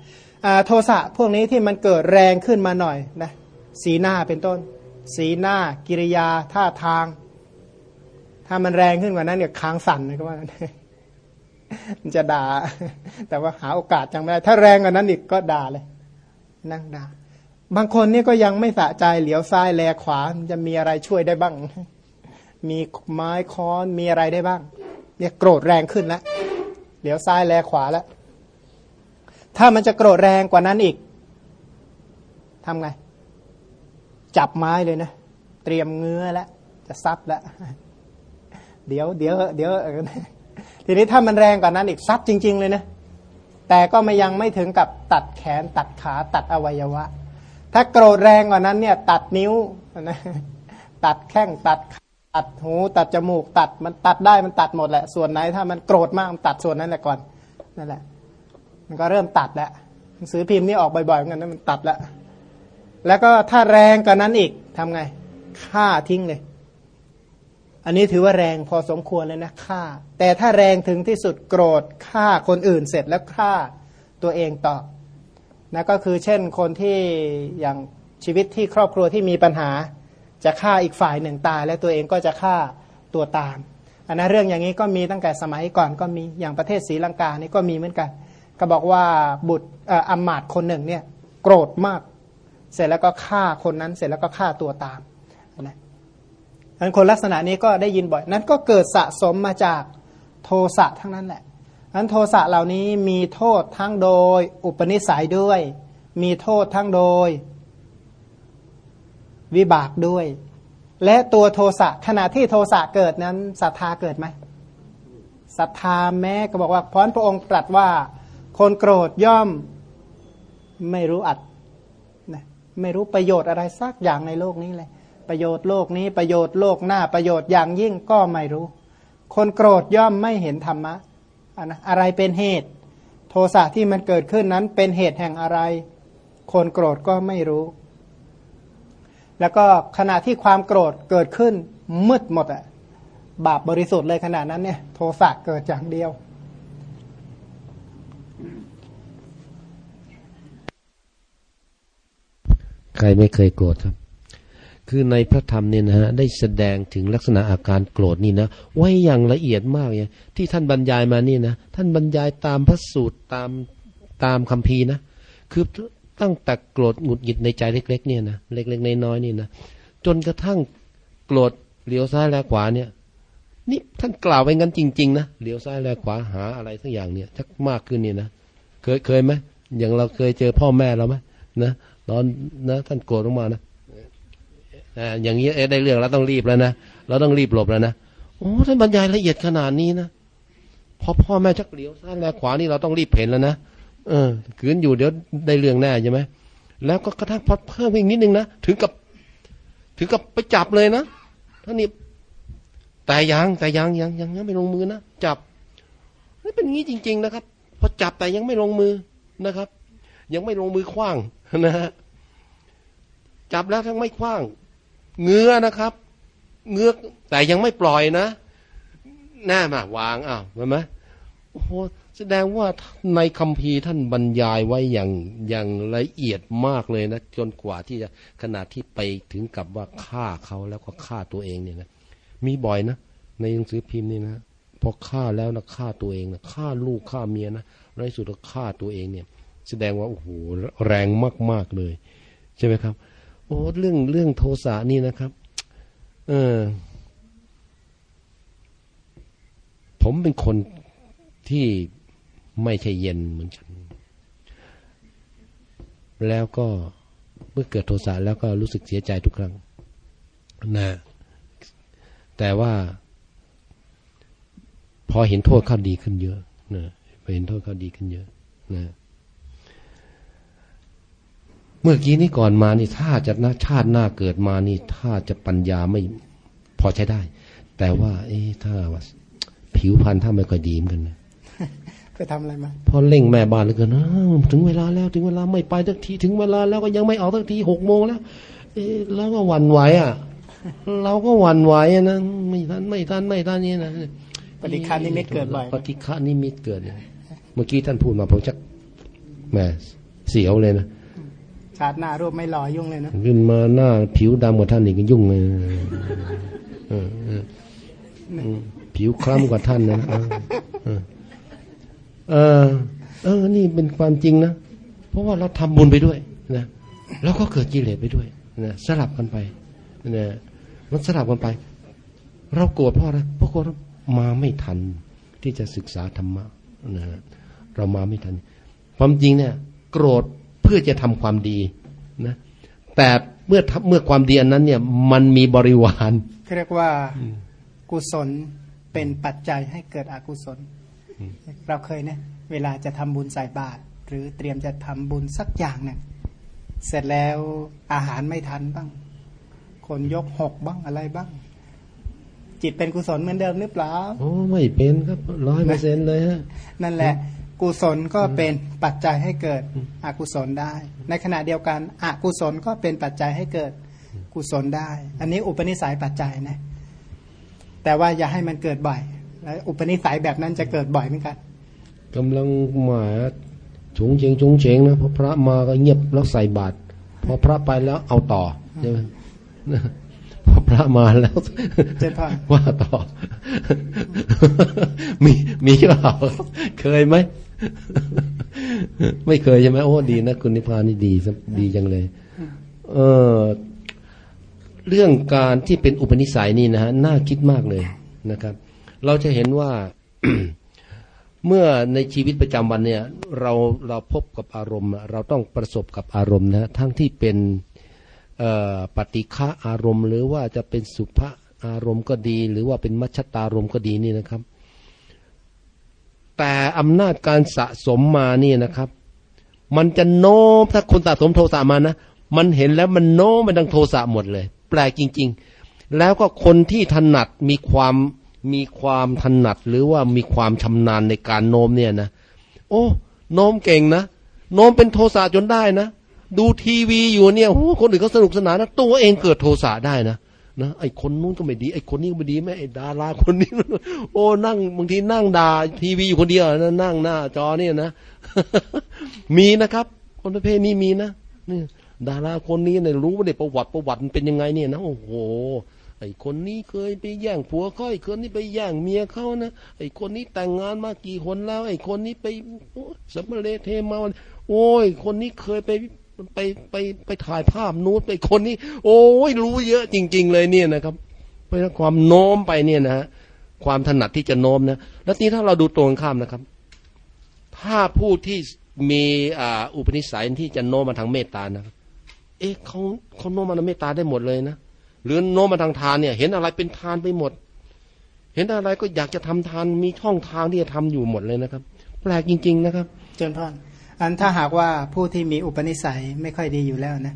โทสะพวกนี้ที่มันเกิดแรงขึ้นมาหน่อยนะสีหน้าเป็นต้น สีหน้า กิริยาท่าทาง ถ้ามันแรงขึ้นกว่านั้นเนี่ยค้างสั่นเลยก็ว่าจะด่า แต่ว่าหาโอกาสจังไม่ได้ถ้าแรงกว่านั้นอีกก็ด่าเลย นั่งด่าบางคนนี่ก็ยังไม่สะใจเหลียวซ้ายแลขวาจะมีอะไรช่วยได้บ้าง มีไม้ค้อนมีอะไรได้บ้าง เนี่ยโกรธแรงขึ้นแล้วเหลียวซ้ายแลขวาแล้ว ถ้ามันจะโกรธแรงกว่านั้นอีกทำไง จับไม้เลยนะ เตรียมเงื้อแล้วจะซับแล้วเดี๋ยวเดี๋ยวเดี๋ยวทีนี้ถ้ามันแรงกว่านั้นอีกซัดจริง ๆ เลยนะแต่ก็ไม่ยังไม่ถึงกับตัดแขนตัดขาตัดอวัยวะ ถ้าโกรธแรงกว่านั้นเนี่ย ตัดนิ้วนะตัดแข้งตัด ตัดหูตัดจมูกตัดมันตัดได้มันตัดหมดแหละ ส่วนไหนถ้ามันโกรธมากมันตัดส่วนนั้นแหละก่อนนั่นแหละ มันก็เริ่มตัดแล้วหนังสือพิมพ์นี่ออกบ่อยๆเหมือนกันนะมันตัดแล้วแล้วก็ถ้าแรงกว่านั้นอีกทำไงฆ่าทิ้งเลย อันนี้ถือว่าแรงพอสมควรเลยนะฆ่า แต่ถ้าแรงถึงที่สุดโกรธฆ่าคนอื่นเสร็จแล้วฆ่าตัวเองต่อนะก็คือเช่นคนที่อย่างชีวิตที่ครอบครัวที่มีปัญหา จะฆ่าอีกฝ่ายหนึ่งตาย แล้วตัวเองก็จะฆ่าตัวตามอันนั้นเรื่องอย่างนี้ก็มีตั้งแต่สมัยก่อนก็มีอย่างประเทศศรีลังกานี่ก็มีเหมือนกัน ก็บอกว่าบุตรอัมมาตคนหนึ่งเนี่ยโกรธมาก เสร็จแล้วก็ฆ่าคนนั้นเสร็จแล้วก็ฆ่าตัวตามนะอันคนลักษณะนี้ก็ได้ยินบ่อย นั้นก็เกิดสะสมมาจากโทสะทั้งนั้นแหละอันโทสะเหล่านี้มีโทษทั้งโดยอุปนิสัยด้วย มีโทษทั้งโดย วิบากด้วย และตัวโทสะขณะที่โทสะเกิดนั้นศรัทธาเกิดไหมศรัทธาแม้ก็บอกว่าพรพระองค์ตรัสว่า คนโกรธย่อมไม่รู้อัดนะไม่รู้ประโยชน์อะไรสักอย่างในโลกนี้เลย ประโยชน์โลกนี้ประโยชน์โลกหน้าประโยชน์อย่างยิ่งก็ไม่รู้ คนโกรธย่อมไม่เห็นธรรมะนะอะไรเป็นเหตุ โทสะที่มันเกิดขึ้นนั้นเป็นเหตุแห่งอะไร คนโกรธก็ไม่รู้ แล้วก็ขณะที่ความโกรธเกิดขึ้นมืดหมดอะบาปบริสุทธิ์เลยขนาดนั้นเนี่ยโทสะเกิดอย่างเดียวใครไม่เคยโกรธครับ คือในพระธรรมเนี่ยนะฮะได้แสดงถึงลักษณะอาการโกรธนี่นะไว้อย่างละเอียดมากเลยที่ท่านบรรยายมานี่นะท่านบรรยายตามพระสูตรตามตามคำพีนะคือ ตั้งแต่โกรธหงุดหงิดในใจเล็ก ๆ เนี่ยนะเล็ก ๆ น้อยๆนี่นะจนกระทั่งโกรธเหลียวซ้ายแลขวาเนี่ย นี่ท่านกล่าวไว้งั้นจริง ๆ นะเหลียวซ้ายแลขวาหาอะไรสักอย่างเนี่ยชักมากขึ้นเนี่ยนะเคยเคยไหมอย่างเราเคยเจอพ่อแม่เราไหมนะตอนนะท่านโกรธลงมานะอย่างนี้ได้เรื่องแล้วต้องรีบแล้วนะเราต้องรีบหลบแล้วนะโอ้ท่านบรรยายละเอียดขนาดนี้นะพอพ่อแม่ชักเหลียวซ้ายแลขวานี่เราต้องรีบเห็นแล้วนะ เออขืนอยู่เดี๋ยวได้เรื่องแน่ใช่ไหมแล้วก็กระทั่งพอเพิ่มอีกนิดนึงนะถึงกับ ถึงกับไปจับเลยนะท่านนี่แต่ยังแต่ยังยังยังยังไม่ลงมือนะจับนี่เป็นงี้จริง ๆ นะครับพอจับแต่ยังไม่ลงมือนะครับ ยังไม่ลงมือคว้างนะฮะจับแล้วทั้งไม่คว้าง เงื้อนะครับ เงื้อแต่ยังไม่ปล่อยนะหน้ามาวางอ้าวเห็นไหมโอ้โห แสดงว่าในคำพีท่านบรรยายไว้อย่างอย่างละเอียดมากเลยนะ จนกว่าที่จะขนาดที่ไปถึงกับว่าฆ่าเขาแล้วก็ฆ่าตัวเองเนี่ยนะมีบ่อยนะ ในหนังสือพิมพ์นี่นะพอฆ่าแล้วนะฆ่าตัวเองนะฆ่าลูกฆ่าเมียนะในสุดก็ฆ่าตัวเองเนี่ย แสดงว่าโอ้โหแรงมาก ๆเลย ใช่ไหมครับ โอ้เรื่องเรื่องโทสะนี่นะครับ เออ ผมเป็นคนที่ ไม่ใช่เย็นเหมือนฉัน แล้วก็เมื่อเกิดโทสะแล้วก็รู้สึกเสียใจทุกครั้งนะ แต่ว่า พอเห็นโทษเขาดีขึ้นเยอะนะพอเห็นโทษเขาดีขึ้นเยอะนะเมื่อกี้นี้ก่อนมานี่ถ้าจะนะชาติหน้าเกิดมานี่ ถ้าจะปัญญาไม่พอใช้ได้ แต่ว่า เอ๊ะถ้าว่าผิวพรรณถ้าไม่ค่อยดีเหมือนกันนะ ไปทำอะไรมาพอเล่งแม่บ้านเลยกันนะถึงเวลาแล้วถึงเวลาไม่ไปสักทีถึงเวลาแล้วก็ยังไม่ออกสักทีหกโมงแล้วเอ๊ะแล้วก็หวั่นไหวอะ เราก็หวั่นไหวอะนะไม่ทันไม่ทันไม่ทันนี่นะปฏิฆานิมิตเกิดบ่อยปฏิฆานิมิตเกิดเนี่ยเมื่อกี้ท่านพูดมาผมชักแหม่เสียวเลยนะชาติหน้ารูปไม่หล่อยุ่งเลยนะขึ้นมาหน้าผิวดำกว่าท่านอีกยุ่งเลยเออเออเออผิวคล้ำกว่าท่านนะ เออ เออ นี่เป็นความจริงนะ เพราะว่าเราทำบุญไปด้วยนะแล้วก็เกิดกิเลสไปด้วยนะสลับกันไปนะมันสลับกันไป เราโกรธเพราะอะไรเพราะโกรธมาไม่ทันที่จะศึกษาธรรมะนะเรามาไม่ทัน ความจริงเนี่ย โกรธเพื่อจะทำความดีนะ แต่เมื่อเมื่อความดีอันนั้น เนี่ย มันมีบริวารเขาเรียกว่ากุศลเป็นปัจจัยให้เกิดอกุศล เราเคยเนี่ยเวลาจะทำบุญใส่บาตรหรือเตรียมจะทำบุญสักอย่างหนึ่งเสร็จแล้วอาหารไม่ทันบ้าง คนยกหกบ้างอะไรบ้าง จิตเป็นกุศลเหมือนเดิมหรือเปล่าโอ้ไม่เป็นครับร้อยเปอร์เซ็นเลยฮะนั่นแหละ กุศลก็เป็นปัจจัยให้เกิดอกุศลได้ ในขณะเดียวกันอกุศลก็เป็นปัจจัยให้เกิดกุศลได้ อันนี้อุปนิสัยปัจจัยนะแต่ว่าอย่าให้มันเกิดบ่อยแล้ว อุปนิสัยแบบนั้นจะเกิดบ่อยเหมือนกันกำลังหมาฉุงเฉงฉุงเฉงนะพอพระมาก็เงียบแล้วใส่บาตรพอพระไปแล้วเอาต่อใช่ไหมพอพระมาแล้วเจนพรว่าต่อ มีมีเปล่าเคยไหมไม่เคยใช่ไหมโอ้ดีนะคุณนิพพานนี่ดีดีจังเลย เออเรื่องการที่เป็นอุปนิสัยนี่นะฮะน่าคิดมากเลยนะครับ เราจะเห็นว่าเมื่อในชีวิตประจำวันเนี่ย เราเราพบกับอารมณ์ เราต้องประสบกับอารมณ์นะทั้งที่เป็นปฏิฆะอารมณ์ หรือว่าจะเป็นสุภาอารมณ์ก็ดี หรือว่าเป็นมัชตารมณ์ก็ดีนี่นะครับ แต่อำนาจการสะสมมานี่นะครับ มันจะโน้มถ้าคนสะสมโทสะมานะมันเห็นแล้วมันโน้มไปทางโทสะหมดเลย แปลกจริง ๆ แล้วก็คนที่ถนัดมีความ มีความถนัดหรือว่ามีความชำนาญในการโน้มเนี่ยนะโอ้โน้มเก่งนะโน้มเป็นโทสะจนได้นะ ดูทีวีอยู่เนี่ยโอ้คนอื่นเขาสนุกสนานนะตัวเองเกิดโทสะได้นะนะไอ้คนนู้นก็ไม่ดีไอ้คนนี้ก็ไม่ดีแม่ไอ้ดาราคนนี้ โอ้นั่งบางทีนั่งด่าทีวีอยู่คนเดียวนะนั่งหน้าจอเนี่ยนะ มีนะครับ คนประเภทนี้มีนะนี่ดาราคนนี้เนี่ยรู้ว่าเนี่ยประวัติประวัติมันเป็นยังไงเนี่ยนะโอ้โห ไอ้คนนี้เคยไปแย่งผัวเขาไอ้คนนี้ไปแย่งเมียเขานะไอ้คนนี้แต่งงานมากี่คนแล้ว ไอ้คนนี้ไปสัมเลเทมาโอ้ย คนนี้เคยไปไปไปไปถ่ายภาพนู้นไปคนนี้ โอ้ยรู้เยอะจริง ๆ เลยเนี่ยนะครับ เพราะความโน้มไปเนี่ยนะฮะความถนัดที่จะโน้มนะแล้วทีถ้าเราดูตรงข้ามนะครับ ถ้าผู้ที่มีอ่าอุปนิสัยที่จะโน้มมาทางเมตตานะเอ๊ะเขาเขาโน้มมาทางเมตตาได้หมดเลยนะ หรือโน้มมาทางทานเนี่ย เห็นอะไรเป็นทานไปหมด เห็นอะไรก็อยากจะทำทานมีช่องทางที่จะทำอยู่หมดเลยนะครับ แปลกจริง ๆ นะครับ เจนพานอันถ้าหากว่าผู้ที่มีอุปนิสัยไม่ค่อยดีอยู่แล้วนะ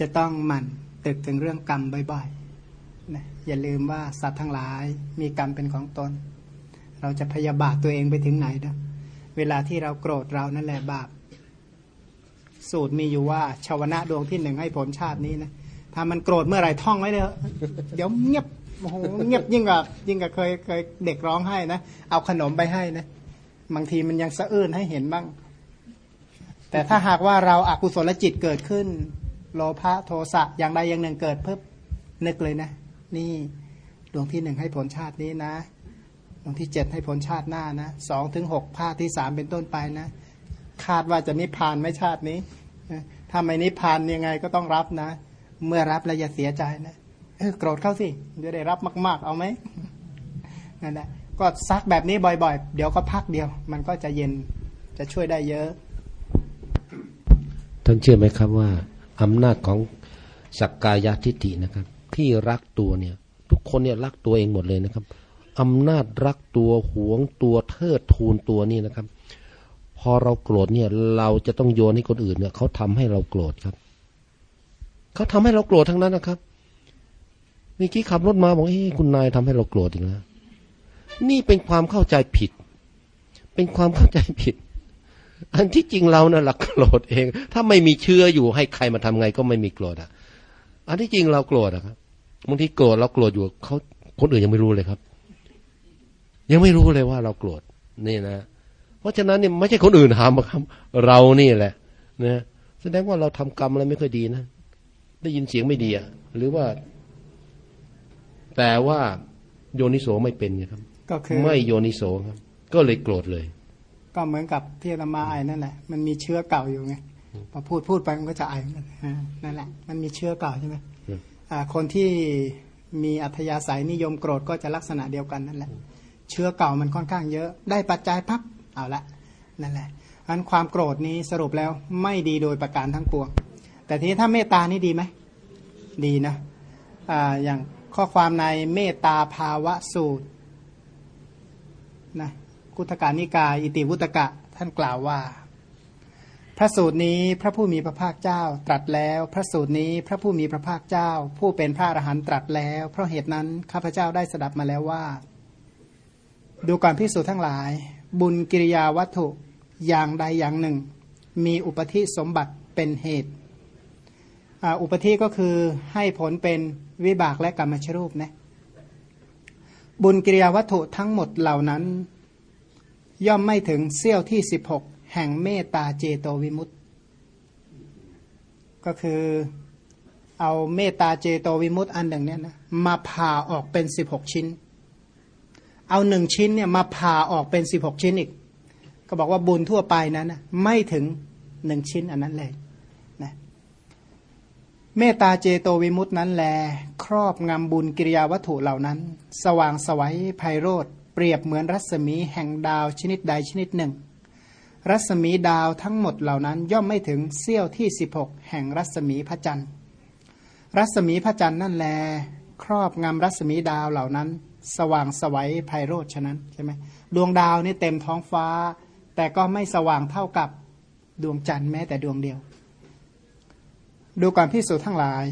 จะต้องหมั่นตึกถึงเรื่องกรรมบ่อยๆนะอย่าลืมว่าสัตว์ทั้งหลายมีกรรมเป็นของตน เราจะพยาบาทตัวเองไปถึงไหนนะเวลาที่เราโกรธเรานั่นแหละบาป สูตรมีอยู่ว่าชาวนะดวงที่หนึ่งให้ผลชาตินี้นะ ถ้ามันโกรธเมื่อไหร่ท่องไว้เลยเดี๋ยวเงียบโอ้โหเงียบยิ่งกว่ายิ่งกว่าเคยเคยเด็กร้องไห้นะเอาขนมไปให้นะบางทีมันยังสะอื้นให้เห็นบ้าง แต่ถ้าหากว่าเราอากุศลจิตเกิดขึ้น โลภะโทสะอย่างใดอย่างหนึ่งเกิดเพิ่มนึกเลยนะ นี่ดวงที่หนึ่งให้ผลชาตินี้นะดวงที่เจ็ดให้ผลชาติหน้านะสองถึงหกภาคที่สามเป็นต้นไปนะ คาดว่าจะนิพพานไม่ชาตินี้ถ้าไม่นิพพานยังไงก็ต้องรับนะ เมื่อรับแล้วอย่าเสียใจนะเออโกรธเข้าสิจะได้รับมาก ๆ เอาไหมนั่นแหละก็ซักแบบนี้บ่อยๆ เดี๋ยวก็พักเดียว มันก็จะเย็นจะช่วยได้เยอะ ท่านเชื่อไหมครับว่าอำนาจของสักกายทิฏฐินะครับ ที่รักตัวเนี่ย ทุกคนเนี่ยรักตัวเองหมดเลยนะครับอำนาจรักตัวหวงตัวเทิดทูนตัวนี่นะครับ พอเราโกรธเนี่ย เราจะต้องโยนให้คนอื่นเนี่ยเขาทำให้เราโกรธครับ เขาทำให้เราโกรธทั้งนั้นนะครับเมื่อกี้ขับรถมาบอกเฮ้ยคุณนายทำให้เราโกรธอีกแล้วนี่เป็นความเข้าใจผิด เป็นความเข้าใจผิด อันที่จริงเรานะ่ะหลักโกรธเอง ถ้าไม่มีเชื้ออยู่ให้ใครมาทำไงก็ไม่มีโกรธอะ อันที่จริงเราโกรธนะครับบางทีโกรธเราโกรธอยู่เขาคนอื่นยังไม่รู้เลยครับ ยังไม่รู้เลยว่าเราโกรธนี่นะเพราะฉะนั้นเนี่ยไม่ใช่คนอื่นทำครับ เรานี่แหละนะแสดงว่าเราทำกรรมอะไรไม่ค่อยดีนะ ได้ยินเสียงไม่ดีอะหรือว่า แต่ว่าโยนิโสไม่เป็นไงครับ ก็คือไม่โยนิโสครับ ก็เลยโกรธเลย ก็เหมือนกับที่เรามาไอ้นั่นแหละมันมีเชื้อเก่าอยู่ไงพอพูดพูดไปมันก็จะไอ้นั่นแหละ มันมีเชื้อเก่าใช่ไหมคนที่มีอัธยาศัยนิยมโกรธก็จะลักษณะเดียวกันนั่นแหละ เชื้อเก่ามันค่อนข้างเยอะ ได้ปัจจัยพับเอาละนั่นแหละอันความโกรธนี้สรุปแล้วไม่ดีโดยประการทั้งปวง แต่ทีนี้ถ้าเมตตานี่ดีไหม ดีนะอ่าอย่างข้อความในเมตตาภาวะสูตรนะกุตกานิกายอิติวุตกะท่านกล่าวว่า พระสูตรนี้พระผู้มีพระภาคเจ้าตรัสแล้ว พระสูตรนี้พระผู้มีพระภาคเจ้า ผู้เป็นพระอรหันตรัสแล้ว เพราะเหตุนั้นข้าพเจ้าได้สดับมาแล้วว่า ดูก่อนพิสูจน์ทั้งหลาย บุญกิริยาวัตถุอย่างใดอย่างหนึ่ง มีอุปธิสมบัติเป็นเหตุ อุปธิก็คือให้ผลเป็นวิบากและกรรมชรูปนะบุญกิริยาวัตถุทั้งหมดเหล่านั้น ย่อมไม่ถึงเสี้ยวที่ 16 แห่งเมตตาเจโตวิมุตต์ก็คือเอาเมตตาเจโตวิมุตต์อันหนึ่งเนี่ยนะมาผ่าออกเป็น 16 ชิ้น เอาหนึ่งชิ้นเนี่ยมาผ่าออกเป็น 16 ชิ้นอีก ก็บอกว่าบุญทั่วไปนั้นนะไม่ถึงหนึ่งชิ้นอันนั้นเลย เมตตาเจโตวิมุตินั้นแล ครอบงำบุญกิริยาวัตถุเหล่านั้น สว่างสวัยไพโรธเปรียบเหมือนรัศมีแห่งดาวชนิดใดชนิดหนึ่ง รัศมีดาวทั้งหมดเหล่านั้นย่อมไม่ถึงเสี้ยวที่ 16 แห่งรัศมีพระจันทร์ รัศมีพระจันทร์นั่นแล ครอบงำรัศมีดาวเหล่านั้น สว่างสวัยไพโรธฉะนั้นใช่ไหมดวงดาวนี่เต็มท้องฟ้า แต่ก็ไม่สว่างเท่ากับดวงจันทร์แม้แต่ดวงเดียว ดูก่อนพิสูจน์ทั้งหลาย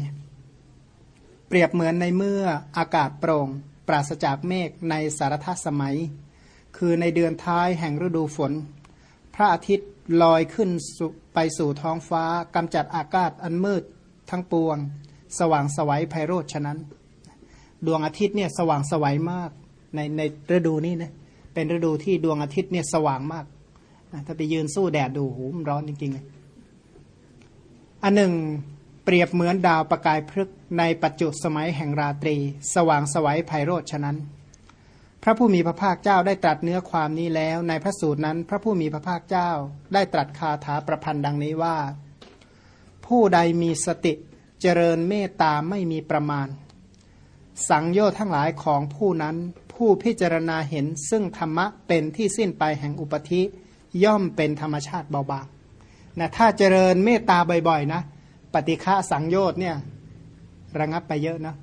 เปรียบเหมือนในเมื่ออากาศโปร่ง ปราศจากเมฆในสารทัสมัย คือในเดือนท้ายแห่งฤดูฝน พระอาทิตย์ลอยขึ้นไปสู่ท้องฟ้ากำจัดอากาศอันมืดทั้งปวง สว่างสวัยไพโรธฉะนั้น ดวงอาทิตย์เนี่ยสว่างสวัยมากในในฤดูนี้นะเป็นฤดูที่ดวงอาทิตย์เนี่ยสว่างมาก ถ้าไปยืนสู้แดดดูโหมันร้อนจริงๆเลยอันหนึ่ง เปรียบเหมือนดาวประกายพฤกในปัจจุสมัยแห่งราตรี สว่างสวัยไพโรธฉะนั้น พระผู้มีพระภาคเจ้าได้ตรัสเนื้อความนี้แล้ว ในพระสูตรนั้น พระผู้มีพระภาคเจ้าได้ตรัสคาถาประพันธ์ดังนี้ว่า ผู้ใดมีสติเจริญเมตตาไม่มีประมาณ สังโยชน์ทั้งหลายของผู้นั้น ผู้พิจารณาเห็นซึ่งธรรมะเป็นที่สิ้นไปแห่งอุปธิย่อมเป็นธรรมชาติเบาบางนะถ้าเจริญเมตตาบ่อยๆนะ ปฏิฆะสังโยชน์เนี่ยระงับไปเยอะนะ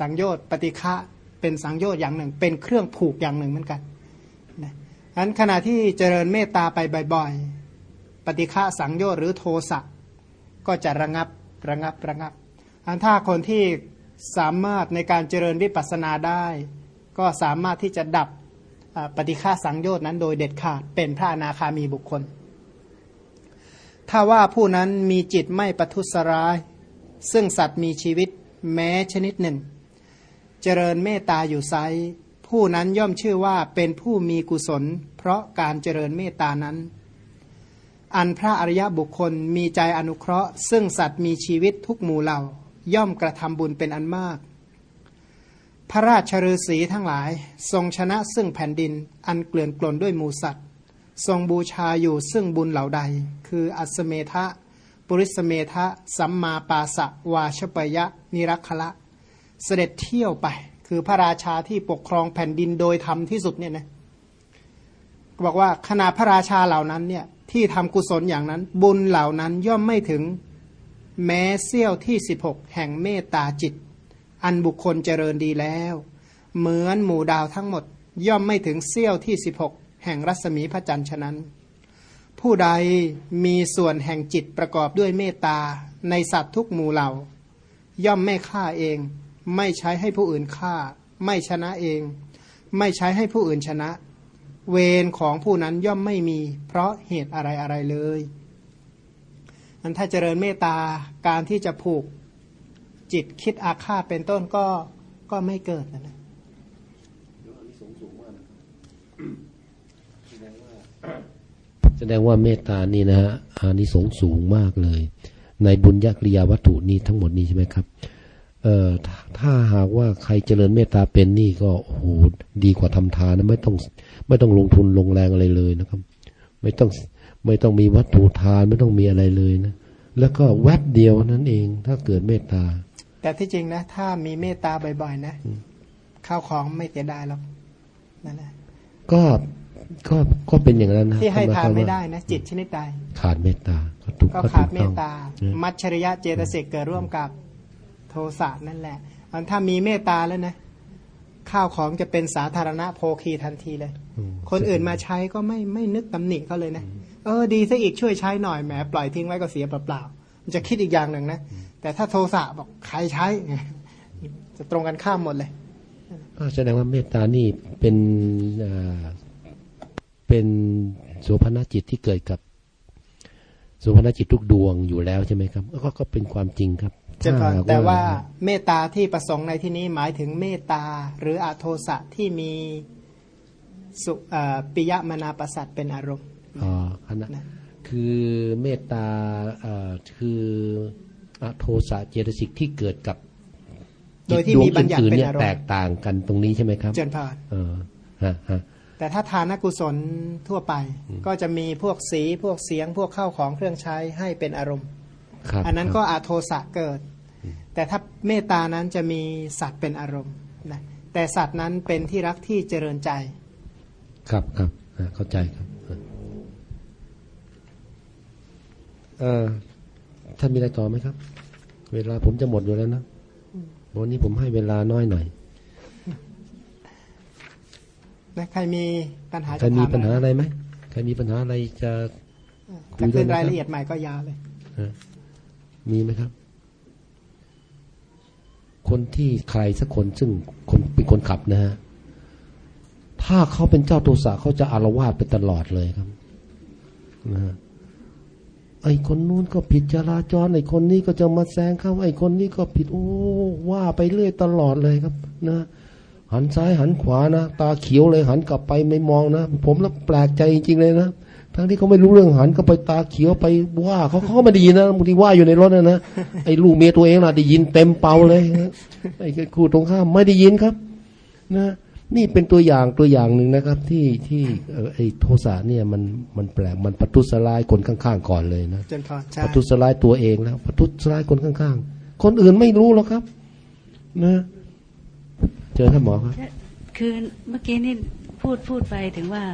สังโยชน์ปฏิฆะเป็นสังโยชน์อย่างหนึ่ง เป็นเครื่องผูกอย่างหนึ่งเหมือนกันนะอันขณะที่เจริญเมตตาไปบ่อยๆ ปฏิฆะสังโยชน์หรือโทสะก็จะระงับระงับระงับอันถ้าคนที่สามารถในการเจริญวิปัสสนาได้ ก็สามารถที่จะดับปฏิฆาสังโยชน์นั้นโดยเด็ดขาดเป็นพระอนาคามีบุคคล ถ้าว่าผู้นั้นมีจิตไม่ประทุษร้าย ซึ่งสัตว์มีชีวิตแม้ชนิดหนึ่ง เจริญเมตตาอยู่ไซผู้นั้นย่อมชื่อว่าเป็นผู้มีกุศล เพราะการเจริญเมตตานั้น อันพระอริยบุคคลมีใจอนุเคราะห์ ซึ่งสัตว์มีชีวิตทุกหมู่เหล่า ย่อมกระทำบุญเป็นอันมาก พระราชฤาษีทั้งหลายทรงชนะซึ่งแผ่นดินอันเกลื่อนกลนด้วยหมูสัตว์ ทรงบูชาอยู่ซึ่งบุญเหล่าใด คืออัสเมทะ ปุริสเมทะ สัมมาปาสะวาชปยะ นิรักขละ เสด็จเที่ยวไป คือพระราชาที่ปกครองแผ่นดินโดยธรรมที่สุดเนี่ยนะบอกว่าขณะพระราชาเหล่านั้นเนี่ยที่ทำกุศลอย่างนั้น บุญเหล่านั้นย่อมไม่ถึงแม้เสี้ยวที่ 16 แห่งเมตตาจิต อันบุคคลเจริญดีแล้ว เหมือนหมู่ดาวทั้งหมด ย่อมไม่ถึงเสี้ยวที่ 16 แห่งรัศมีพระจันทร์ฉะนั้น ผู้ใดมีส่วนแห่งจิตประกอบด้วยเมตตาในสัตว์ทุกหมู่เหล่า ย่อมไม่ฆ่าเอง ไม่ใช้ให้ผู้อื่นฆ่า ไม่ชนะเอง ไม่ใช้ให้ผู้อื่นชนะ เวรของผู้นั้นย่อมไม่มี เพราะเหตุอะไรอะไรเลยอันถ้าเจริญเมตตาการที่จะผูกจิตคิดอาฆาตเป็นต้นก็ก็ไม่เกิดนะนะ แส ดงว่าเมตตานี่นะฮะอานิสงส์สูงมากเลย ในบุญญากริยาวัตถุนี้ทั้งหมดนี้ใช่ไหมครับเอ่อถ้าถ้าหากว่าใครเจริญเมตตาเป็นนี่ก็โอ้โหดีกว่าทำทานนะไม่ต้องไม่ต้องลงทุนลงแรงอะไรเลยนะครับ ไม่ต้องไม่ต้องมีวัตถุทานไม่ต้องมีอะไรเลยนะแล้วก็แวบเดียวนั้นเอง ถ้าเกิดเมตตา แต่ที่จริงนะ ถ้ามีเมตตาบ่อยๆนะข้าวของไม่เสียดายหรอกนั่นแหละก็ ก็ก็เป็นอย่างนั้นนะที่ให้ทานก็ยควไม่ว่ได้นะจิตชนิดใดขาดเมตตาก็ถูกก็ก็ขาถูดกเมต้อตงตาอืมมัจฉริยะเจตสิกเกิดร่วมกับโทสะนั่นแหละอันถ้ามีเมตตาแล้วนะ ข้าวของจะเป็นสาธารณะโภคีทันทีเลยอืมคนอื่นมาใช้ก็ไม่ไม่นึกตำหนิเขาเลยนะ เออดีซะอีกช่วยใช้หน่อยแหมปล่อยทิ้งไว้ก็เสียเปล่าๆมันจะคิดอีกอย่างหนึ่งนะ แต่ถ้าโทสะบอกใครใช้ จะตรงกันข้ามหมดเลยก็แสดงว่าเมตตานี่เป็น เอ่อเป็นโสภณจิตที่เกิดกับโสภณจิตทุกดวงอยู่แล้วใช่ไหมครับก็ก็เป็นความจริงครับเจนพรถ้หกแต่ว่าเมตตาที่ประสงค์ในที่นี้หมายถึงเมตตาหรืออโทสะที่มีสุเอ่อปิยมนาประสัตเป็นอารมณ์อ๋อคณะนะคือเมตตาเอ่อคืออโทสะเจตสิกที่เกิดกับโดยที่มีบัญญัติอื่นๆเป็นเนี่ยอารมแตกณ์ต่างกันตรงนี้ใช่ไหมครับ เจนพรเออฮะฮะ แต่ถ้าทานกุศลทั่วไป ก็จะมีพวกสีพวกเสียงพวกข้าวของเครื่องใช้ให้เป็นอารมณ์ครับอันนั้นครับก็อาโทสะเกิด แต่ถ้าเมตตานั้นจะมีสัตว์เป็นอารมณ์นะแต่สัตว์นั้นเป็นที่รักที่เจริญใจ ครับครับอ่าเข้าใจครับเออท่านมีอะไรต่อไหมครับ เวลาผมจะหมดอยู่แล้วนะวันนี้ผมให้เวลาน้อยหน่อย นะใครมีปัญหาใครจะมีถามปัญหาอะอะไรไหมใครมีปัญหาอะไรจะคุจะยด้วขึ้ยนไหมรายครัละบเอียดใหม่ก็ยาวเลยเออมีไหมครับ คนที่ใครสักคนซึ่งคนเป็นคนขับนะฮะถ้าเขาเป็นเจ้าโทสะเขาจะอารวาสไปตลอดเลยครับนะฮะไอ้คนนู้นก็ผิดจราจรไอ้คนนี้ก็จะมาแซงเข้าไอ้คนนี้ก็ผิดโอ้ว่าไปเรื่อยตลอดเลยครับ นะ หันซ้ายหันขวานะตาเขียวเลยหันกลับไปไม่มองนะผมแล้วแปลกใจจริงๆเลยนะทั้งที่เขาไม่รู้เรื่องหันก็ไปตาเขียวไปว่าเขาเขาก็ไม่ได้ยินนะบางทีว่าอยู่ในรถนะนะไอ้ลูกเมียตัวเองน่ะได้ยินเต็มเป่าเลยนะไอ้คู่ตรงข้ามไม่ได้ยินครับนะนี่เป็นตัวอย่างตัวอย่างหนึ่งนะครับ ที่ที่เอ่อไอ้โทสะเนี่ยมันมันแปลกมันประทุษร้ายคนข้างๆก่อนเลยนะจนพอใช่ประทุษร้ายตัวเองแล้วประทุษร้ายคนข้างๆ คนอื่นไม่รู้หรอกครับ นะ เจอท่านหมอครับคือเมื่อกี้นี่พูดพูดไปถึงว่า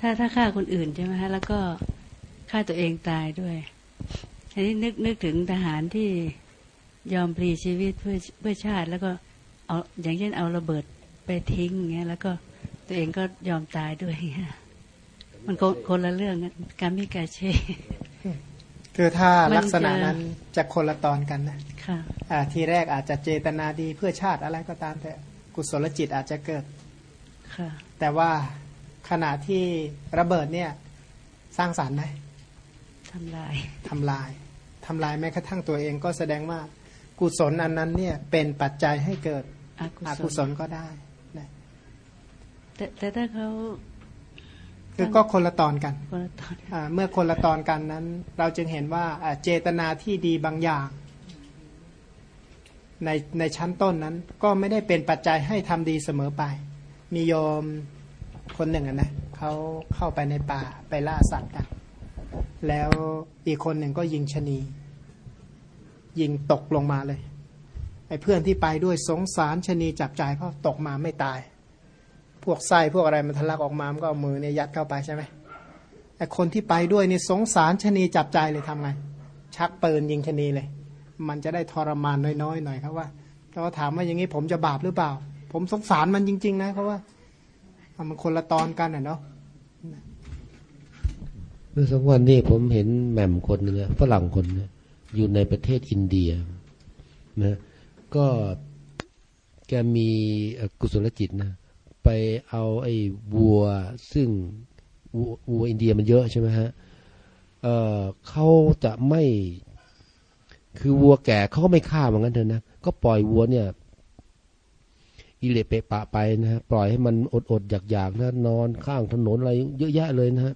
ถ้าถ้าฆ่าคนอื่นใช่ไหมฮะแล้วก็ฆ่าตัวเองตายด้วยอันนี้นึกนึกถึงทหารที่ยอมพลีชีวิตเพื่อเพื่อชาติ แล้วก็เอาอย่างเช่นเอาระเบิดไปทิ้งอย่างเงี้ยแล้วก็ตัวเองก็ยอมตายด้วยเงี้ยมันคนคนละเรื่องกันการมิกาเช่ คือถ้ามันลักษณะจะนั้นจะคนละตอนกันนะค่ะอ่าทีแรกอาจจะเจตนาดีเพื่อชาติอะไรก็ตาม แต่กุศลจิตอาจจะเกิดค่ะแต่ว่าขณะที่ระเบิดเนี่ยสร้างสารรค์ไหมทำลายทำลายทำลายแม้กระทั่งตัวเองก็แสดงว่ากุศลอันนั้นเนี่ยเป็นปัจจัยให้เกิดอาอกุกุศศลลก็ได้นะแต่แต่ถ้าเขา คือก็คนละตอนกันคนละตอนอ่าเมื่อคนละตอนกันนั้น เราจึงเห็นว่าอ่าเจตนาที่ดีบางอย่าง ในในชั้นต้นนั้น ก็ไม่ได้เป็นปัจจัยให้ทำดีเสมอไป มีโยมคนหนึ่งอะนะเขาเข้าไปในป่าไปล่าสัตว์กันแล้วอีกคนหนึ่งก็ยิงชะนี ยิงตกลงมาเลยไอ้เพื่อนที่ไปด้วยสงสารชะนีจับใจเพราะตกมาไม่ตาย พวกไส้พวกอะไรมันทะลักออกมา มันก็เอามือเนี่ยยัดเข้าไปใช่ไหมไอคนที่ไปด้วยนี่สงสารชะนีจับใจเลยทำไง ชักปืนยิงชะนีเลย มันจะได้ทรมานน้อยๆหน่อยครับว่าเขาถามว่าอย่างนี้ผมจะบาปหรือเปล่า ผมสงสารมันจริง ๆ นะเพราะว่ามันคนละตอนกันอะเนาะเมื่อสองวันนี้ผมเห็นแหม่มคนหนึงฝรั่งคนนอยู่ในประเทศอินเดียนะก็แกมีกุศลจิตนะ ไปเอาไอ้วัว ซึ่งวัวอินเดียมันเยอะใช่ไหมฮะเออเขาจะไม่ คือวัวแก่เขาก็ไม่ฆ่าเหมือนกันเถอะนะ ก็ปล่อยวัวเนี่ยอิเลเปะปะไปนะฮะปล่อยให้มันอดอดอยากอยากนะนอนข้างถนนอะไรเยอะแยะเลยนะฮะ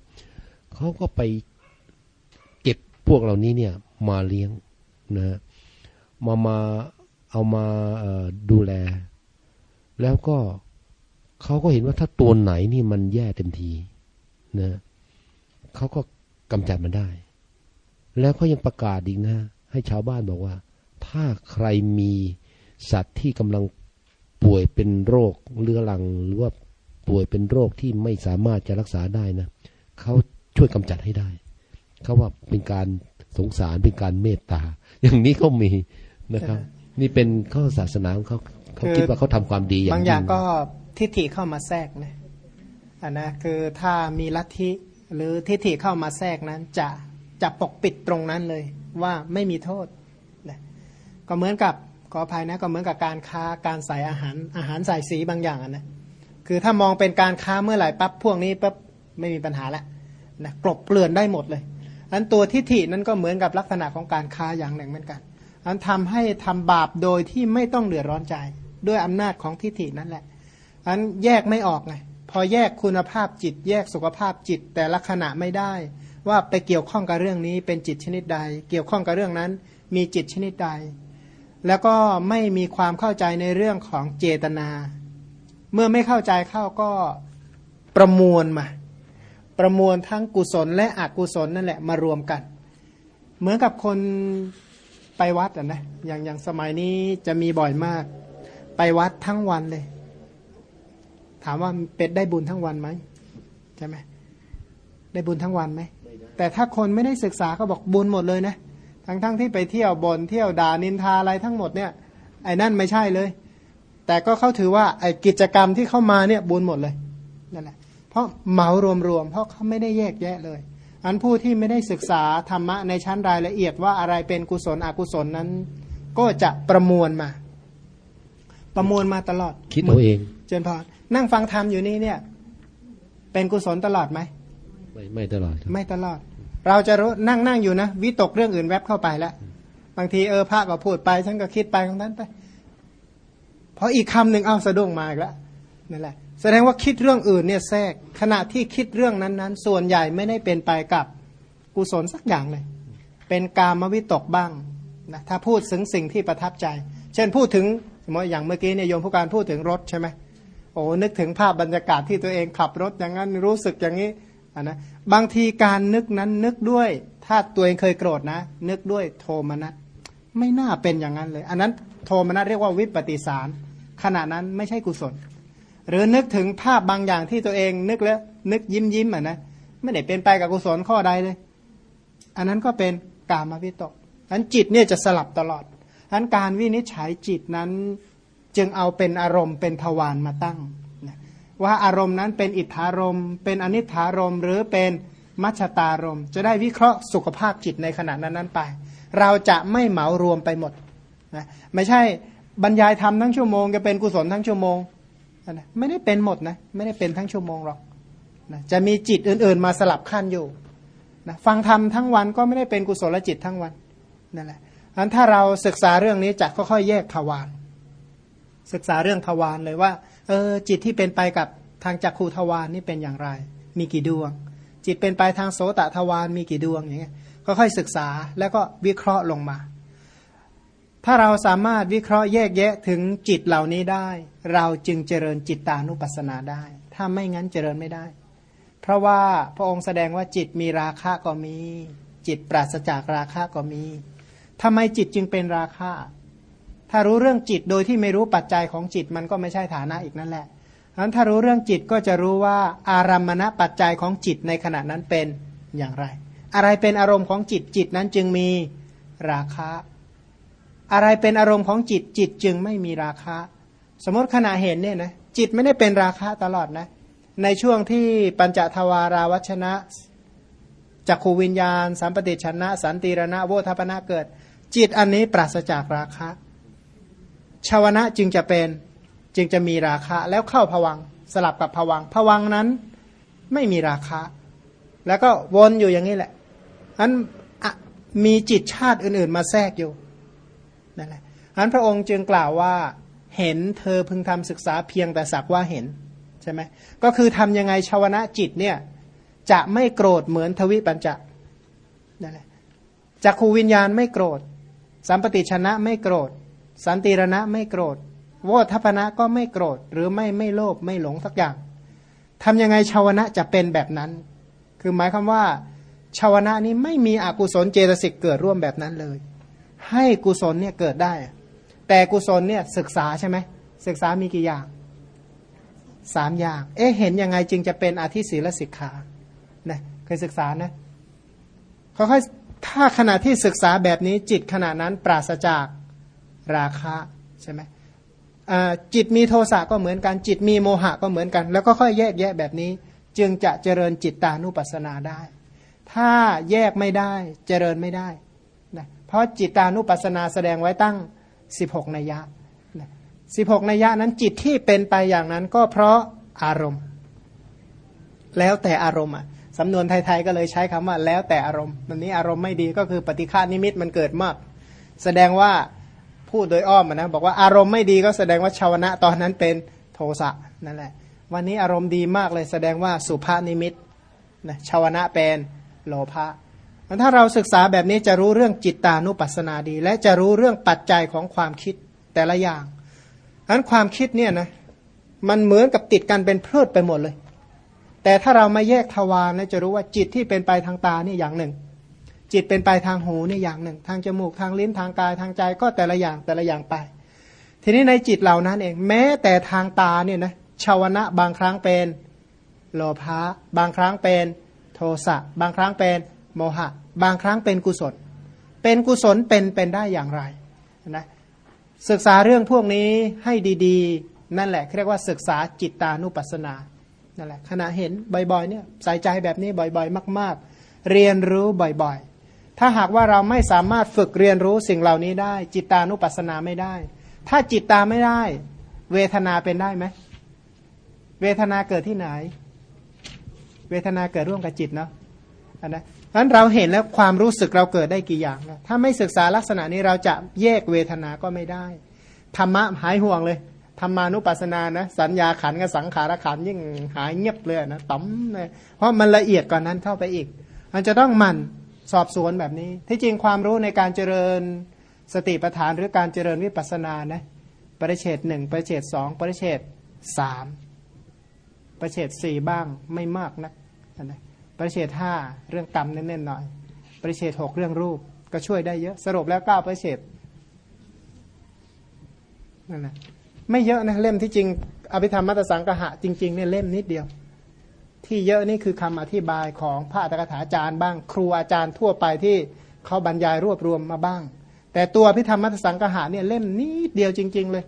เขาก็ไปเก็บพวกเหล่านี้เนี่ย มาเลี้ยงนะฮะมามาเอามาดูแล แล้วก็ เขาก็เห็นว่าถ้าตัวไหนนี่มันแย่เต็มทีนะเขาก็กำจัดมันได้ แล้วเขายังประกาศอีกนะ ให้ชาวบ้านบอกว่า ถ้าใครมีสัตว์ที่กำลังป่วยเป็นโรคเรื้อรังหรือว่าป่วยเป็นโรคที่ไม่สามารถจะรักษาได้นะเขาช่วยกำจัดให้ได้ เขาว่าเป็นการสงสารเป็นการเมตตา อย่างนี้ก็มีนะครับ นี่เป็นข้อศาสนาของเขาเขาคิดว่าเขาทำความดีอย่างบางอย่างก็ ทิฏฐิเข้ามาแทรกนะอันนะคือถ้ามีลัทธิหรือทิฏฐิเข้ามาแทรกนั้น จะจะปกปิดตรงนั้นเลยว่าไม่มีโทษนะก็เหมือนกับขออภัยนะก็เหมือนกับการค้าการใส่อาหารอาหารใส่สีบางอย่างนะคือถ้ามองเป็นการค้าเมื่อไหร่ปั๊บพวกนี้ปั๊บไม่มีปัญหาละนะกลบเกลื่อนได้หมดเลยอันตัวทิฏฐินั้นก็เหมือนกับลักษณะของการค้าอย่างหนึ่งเหมือนกันอันทำให้ทำบาปโดยที่ไม่ต้องเดือดร้อนใจ ด้วยอำนาจของทิฏฐินั่นแหละ อันแยกไม่ออกไงพอแยกคุณภาพจิต แยกสุขภาพจิตแต่ละขณะไม่ได้ ว่าไปเกี่ยวข้องกับเรื่องนี้เป็นจิตชนิดใด เกี่ยวข้องกับเรื่องนั้น มีจิตชนิดใด แล้วก็ไม่มีความเข้าใจในเรื่องของเจตนา เมื่อไม่เข้าใจเข้าก็ประมวลมา ประมวลทั้งกุศลและอกุศลนั่นแหละมารวมกัน เหมือนกับคนไปวัดอะนะอย่างอย่างสมัยนี้จะมีบ่อยมาก ไปวัดทั้งวันเลย ถามว่าเป็ดได้บุญทั้งวันไหมใช่ไหมได้บุญทั้งวันไหมแต่ถ้าคนไม่ได้ศึกษาก็บอกบุญหมดเลยนะทั้งๆทที่ไปเที่ยวบนเที่ยวด่านินทาอะไรทั้งหมดเนี่ยไอ้นั่นไม่ใช่เลย แต่ก็เขาถือว่าไอ้กิจกรรมที่เข้ามาเนี่ยบุญหมดเลยนั่นแหละเพราะเหมารวมๆเพราะเขาไม่ได้แยกแยะเลยอันผู้ที่ไม่ได้ศึกษาธรรมะในชั้นรายละเอียดว่าอะไรเป็นกุศลอกุศลนั้น ก็จะประมวลมา ประมวลมาตลอด คิดเอาเอง เจนพอ นั่งฟังธรรมอยู่นี่เนี่ย เป็นกุศลตลอดไหมไม่ไม่ตลอดครับไม่ตลอด เราจะรู้นั่งนั่งอยู่นะวิตกเรื่องอื่นแวบเข้าไปแล้วบางทีเออพระก็พูดไปฉันก็คิดไปของนั้นไปพออีกคำหนึ่งเอาสะดุ้งมาอีกแล้วนั่นแหละ แสดงว่าคิดเรื่องอื่นเนี่ยแทรกขณะที่คิดเรื่องนั้นๆ ส่วนใหญ่ไม่ได้เป็นไปกับกุศลสักอย่างเลย เป็นกามวิตกบ้างนะถ้าพูดถึงสิ่งที่ประทับใจ เช่นพูดถึงสมมติอย่างเมื่อกี้เนี่ยโยมผู้การพูดถึงรถใช่ไหมโอ้นึกถึงภาพบรรยากาศที่ตัวเองขับรถอย่างนั้นรู้สึกอย่างนี้นะบางทีการนึกนั้นนึกด้วย ถ้าตัวเองเคยโกรธนะ นึกด้วยโทมนัสไม่น่าเป็นอย่างนั้นเลย อันนั้นโทมนัสเรียกว่าวิปฏิสารขณะนั้นไม่ใช่กุศล หรือนึกถึงภาพบางอย่างที่ตัวเองนึกแล้วนึกยิ้มยิ้มอะนะไม่ได้เป็นไปกับกุศลข้อใดเลย อันนั้นก็เป็นกามวิตกอันจิตเนี่ยจะสลับตลอดอันการวินิจฉัยจิตนั้น จึงเอาเป็นอารมณ์เป็นทวารมาตั้ง ว่าอารมณ์นั้นเป็นอิทธารมณ์เป็นอนิธารมณ์หรือเป็นมัชตารมณ์จะได้วิเคราะห์สุขภาพจิตในขณะนั้นนั้นไป เราจะไม่เหมารวมไปหมดนะไม่ใช่บรรยายธรรมทั้งชั่วโมงจะเป็นกุศลทั้งชั่วโมงนะไม่ได้เป็นหมดนะไม่ได้เป็นทั้งชั่วโมงหรอกนะจะมีจิตอื่น ๆ มาสลับขั้นอยู่นะฟังธรรมทั้งวันก็ไม่ได้เป็นกุศลจิตทั้งวันนั่นแหละอันถ้าเราศึกษาเรื่องนี้จะค่อยๆแยกทวาร ศึกษาเรื่องทวารเลยว่าเออจิตที่เป็นไปกับทางจักขูทวารนี่เป็นอย่างไร มีกี่ดวง จิตเป็นไปทางโสตทวารมีกี่ดวงอย่างเงี้ยก็ค่อยศึกษาแล้วก็วิเคราะห์ลงมา ถ้าเราสามารถวิเคราะห์แยกแยะถึงจิตเหล่านี้ได้ เราจึงเจริญจิตตานุปัสสนาได้ ถ้าไม่งั้นเจริญไม่ได้ เพราะว่าพระองค์แสดงว่าจิตมีราคะก็มี จิตปราศจากราคะก็มีทำไมจิตจึงเป็นราคะ ถ้ารู้เรื่องจิตโดยที่ไม่รู้ปัจจัยของจิตมันก็ไม่ใช่ฐานะอีกนั่นแหละฉะนั้นถ้ารู้เรื่องจิตก็จะรู้ว่าอารมณปัจจัยของจิตในขณะนั้นเป็นอย่างไร อะไรเป็นอารมณ์ของจิตจิตนั้นจึงมีราคะ อะไรเป็นอารมณ์ของจิตจิตจึงไม่มีราคะ สมมติขณะเห็นเนี่ยนะจิตไม่ได้เป็นราคะตลอดนะ ในช่วงที่ปัญจทวาราวัชนะจักขูวิญญาณ สัมปติชนะ สันติรณะโวทัปนะเกิด จิตอันนี้ปราศจากราคะ ชาวนะจึงจะเป็นจึงจะมีราคะแล้วเข้าผวังสลับกับผวังผวังนั้นไม่มีราคะ แล้วก็วนอยู่อย่างนี้แหละนั้นมีจิตชาติอื่น ๆ มาแทรกอยู่นั่นแหละนั้นพระองค์จึงกล่าวว่าเห็นเธอพึงทำศึกษาเพียงแต่สักว่าเห็นใช่ไหมก็คือทำยังไงชาวนะจิตเนี่ยจะไม่โกรธเหมือนทวิปัญจะนั่นแหละจักขูวิญญาณไม่โกรธสัมปติชนะไม่โกรธ สันติรณะไม่โกรธโวทัพนะก็ไม่โกรธ หรือไม่ไม่โลภไม่หลงสักอย่างทำยังไงชาวนะจะเป็นแบบนั้น คือหมายความว่าชาวนะนี้ไม่มีอกุศลเจตสิกเกิดร่วมแบบนั้นเลย ให้กุศลเนี่ยเกิดได้ แต่กุศลเนี่ยศึกษาใช่ไหมศึกษามีกี่อย่างสามอย่าง เอ๊ะเห็นยังไงจึงจะเป็นอธิศีลสิกขานะเคยศึกษานะค่อยๆถ้าขณะที่ศึกษาแบบนี้จิตขณะนั้นปราศจาก ราคะใช่ไหมจิตมีโทสะก็เหมือนกัน จิตมีโมหะก็เหมือนกัน แล้วก็ค่อยแยกแยะแบบนี้ จึงจะเจริญจิตตานุปัสสนาได้ ถ้าแยกไม่ได้เจริญไม่ได้นะเพราะจิตตานุปัสสนาแสดงไว้ตั้ง 16 นัยยะสิบหกนัยยะนั้นจิตที่เป็นไปอย่างนั้นก็เพราะอารมณ์ แล้วแต่อารมณ์อะสำนวนไทยๆก็เลยใช้คำว่าแล้วแต่อารมณ์มันนี้อารมณ์ไม่ดีก็คือปฏิฆานิมิตมันเกิดมาก แสดงว่า พูดโดยอ้อมนะบอกว่าอารมณ์ไม่ดีก็แสดงว่าชาวนะตอนนั้นเป็นโทสะนั่นแหละ วันนี้อารมณ์ดีมากเลยแสดงว่าสุภานิมิตนะชาวนะเป็นโลภะถ้าเราศึกษาแบบนี้จะรู้เรื่องจิตตานุปัสสนาดี และจะรู้เรื่องปัจจัยของความคิดแต่ละอย่างนั้นความคิดเนี่ยนะมันเหมือนกับติดกันเป็นเพลิดไปหมดเลย แต่ถ้าเรามาแยกทวารนี่ยจะรู้ว่าจิตที่เป็นไปทางตานี่อย่างหนึ่ง จิตเป็นไปทางหูนี่อย่างหนึ่ง ทางจมูกทางลิ้นทางกายทางใจก็แต่ละอย่างแต่ละอย่างไป ทีนี้ในจิตเหล่านั้นเองแม้แต่ทางตาเนี่ยนะชาวนะบางครั้งเป็นโลภะบางครั้งเป็นโทสะบางครั้งเป็นโมหะ บางครั้งเป็นกุศล เป็นกุศลเป็นเป็นได้อย่างไรนะศึกษาเรื่องพวกนี้ให้ดีๆ นั่นแหละเรียกว่าศึกษาจิตตานุปัสสนานั่นแหละขณะเห็นบ่อยๆเนี่ยใส่ใจแบบนี้บ่อยๆ มาก ๆ เรียนรู้บ่อยๆ ถ้าหากว่าเราไม่สามารถฝึกเรียนรู้สิ่งเหล่านี้ได้ จิตตานุปัสสนาไม่ได้ ถ้าจิตตาไม่ได้ เวทนาเป็นได้ไหมเวทนาเกิดที่ไหน เวทนาเกิดร่วมกับจิตเนาะอันนะนั้นเราเห็นแล้วความรู้สึกเราเกิดได้กี่อย่างนะถ้าไม่ศึกษาลักษณะนี้เราจะแยกเวทนาก็ไม่ได้ธรรมะหายห่วงเลยธรรมานุปัสสนานะสัญญาขันกับสังขารขันยิ่งหายเงียบเลยนะต้อมเลยเพราะมันละเอียดกว่านนั้นเข้าไปอีก มันจะต้องมัน สอบสวนแบบนี้ ที่จริงความรู้ในการเจริญสติปัฏฐานหรือการเจริญวิปัสสนานะปริเฉดหนึ่งปริเฉดสองปริเฉดสามปริเฉดสี่บ้างไม่มากนะนะปริเฉดห้าเรื่องกรรมเน้นๆหน่อยปริเฉดหกเรื่องรูปก็ช่วยได้เยอะสรุปแล้วเก้าปริเฉดนั่นแหละไม่เยอะนะเล่มที่จริงอภิธรรมมัตสังกหะจริงๆเนี่ยเล่มนิดเดียว ที่เยอะนี่คือคำอธิบายของพระอัตถกถาจารย์บ้าง ครูอาจารย์ทั่วไปที่เขาบรรยายรวบรวมมาบ้าง แต่ตัวอภิธรรมมัตสังกหะเนี่ยเล่มนิดเดียวจริง ๆ เลย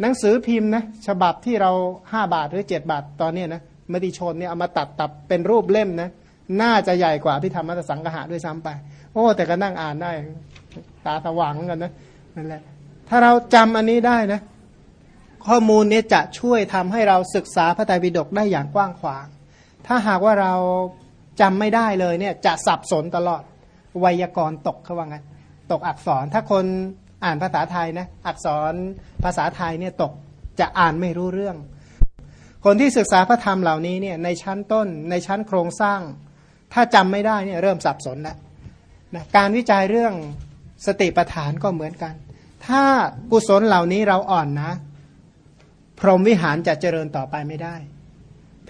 หนังสือพิมพ์นะฉบับที่เราห้าบาทหรือเจ็ดบาทตอนนี้นะมติชนเนี่ยเอามาตัดตับเป็นรูปเล่มนะน่าจะใหญ่กว่าอภิธรรมมัตสังกหะด้วยซ้ำไป โอ้ แต่ก็นั่งอ่านได้ ตาสว่างกันนะนั่นแหละถ้าเราจำอันนี้ได้นะข้อมูลนี้จะช่วยทำให้เราศึกษาพระไตรปิฎกได้อย่างกว้างขวาง ถ้าหากว่าเราจำไม่ได้เลยเนี่ยจะสับสนตลอดไวยากรณ์ตกเขาว่างั้นตกอักษรถ้าคนอ่านภาษาไทยนะอักษรภาษาไทยเนี่ยตกจะอ่านไม่รู้เรื่อง คนที่ศึกษาพระธรรมเหล่านี้เนี่ยในชั้นต้นในชั้นโครงสร้าง ถ้าจำไม่ได้เนี่ยเริ่มสับสนแล้วนะการวิจัยเรื่องสติปัฏฐานก็เหมือนกัน ถ้ากุศลเหล่านี้เราอ่อนนะ พรหมวิหารจะเจริญต่อไปไม่ได้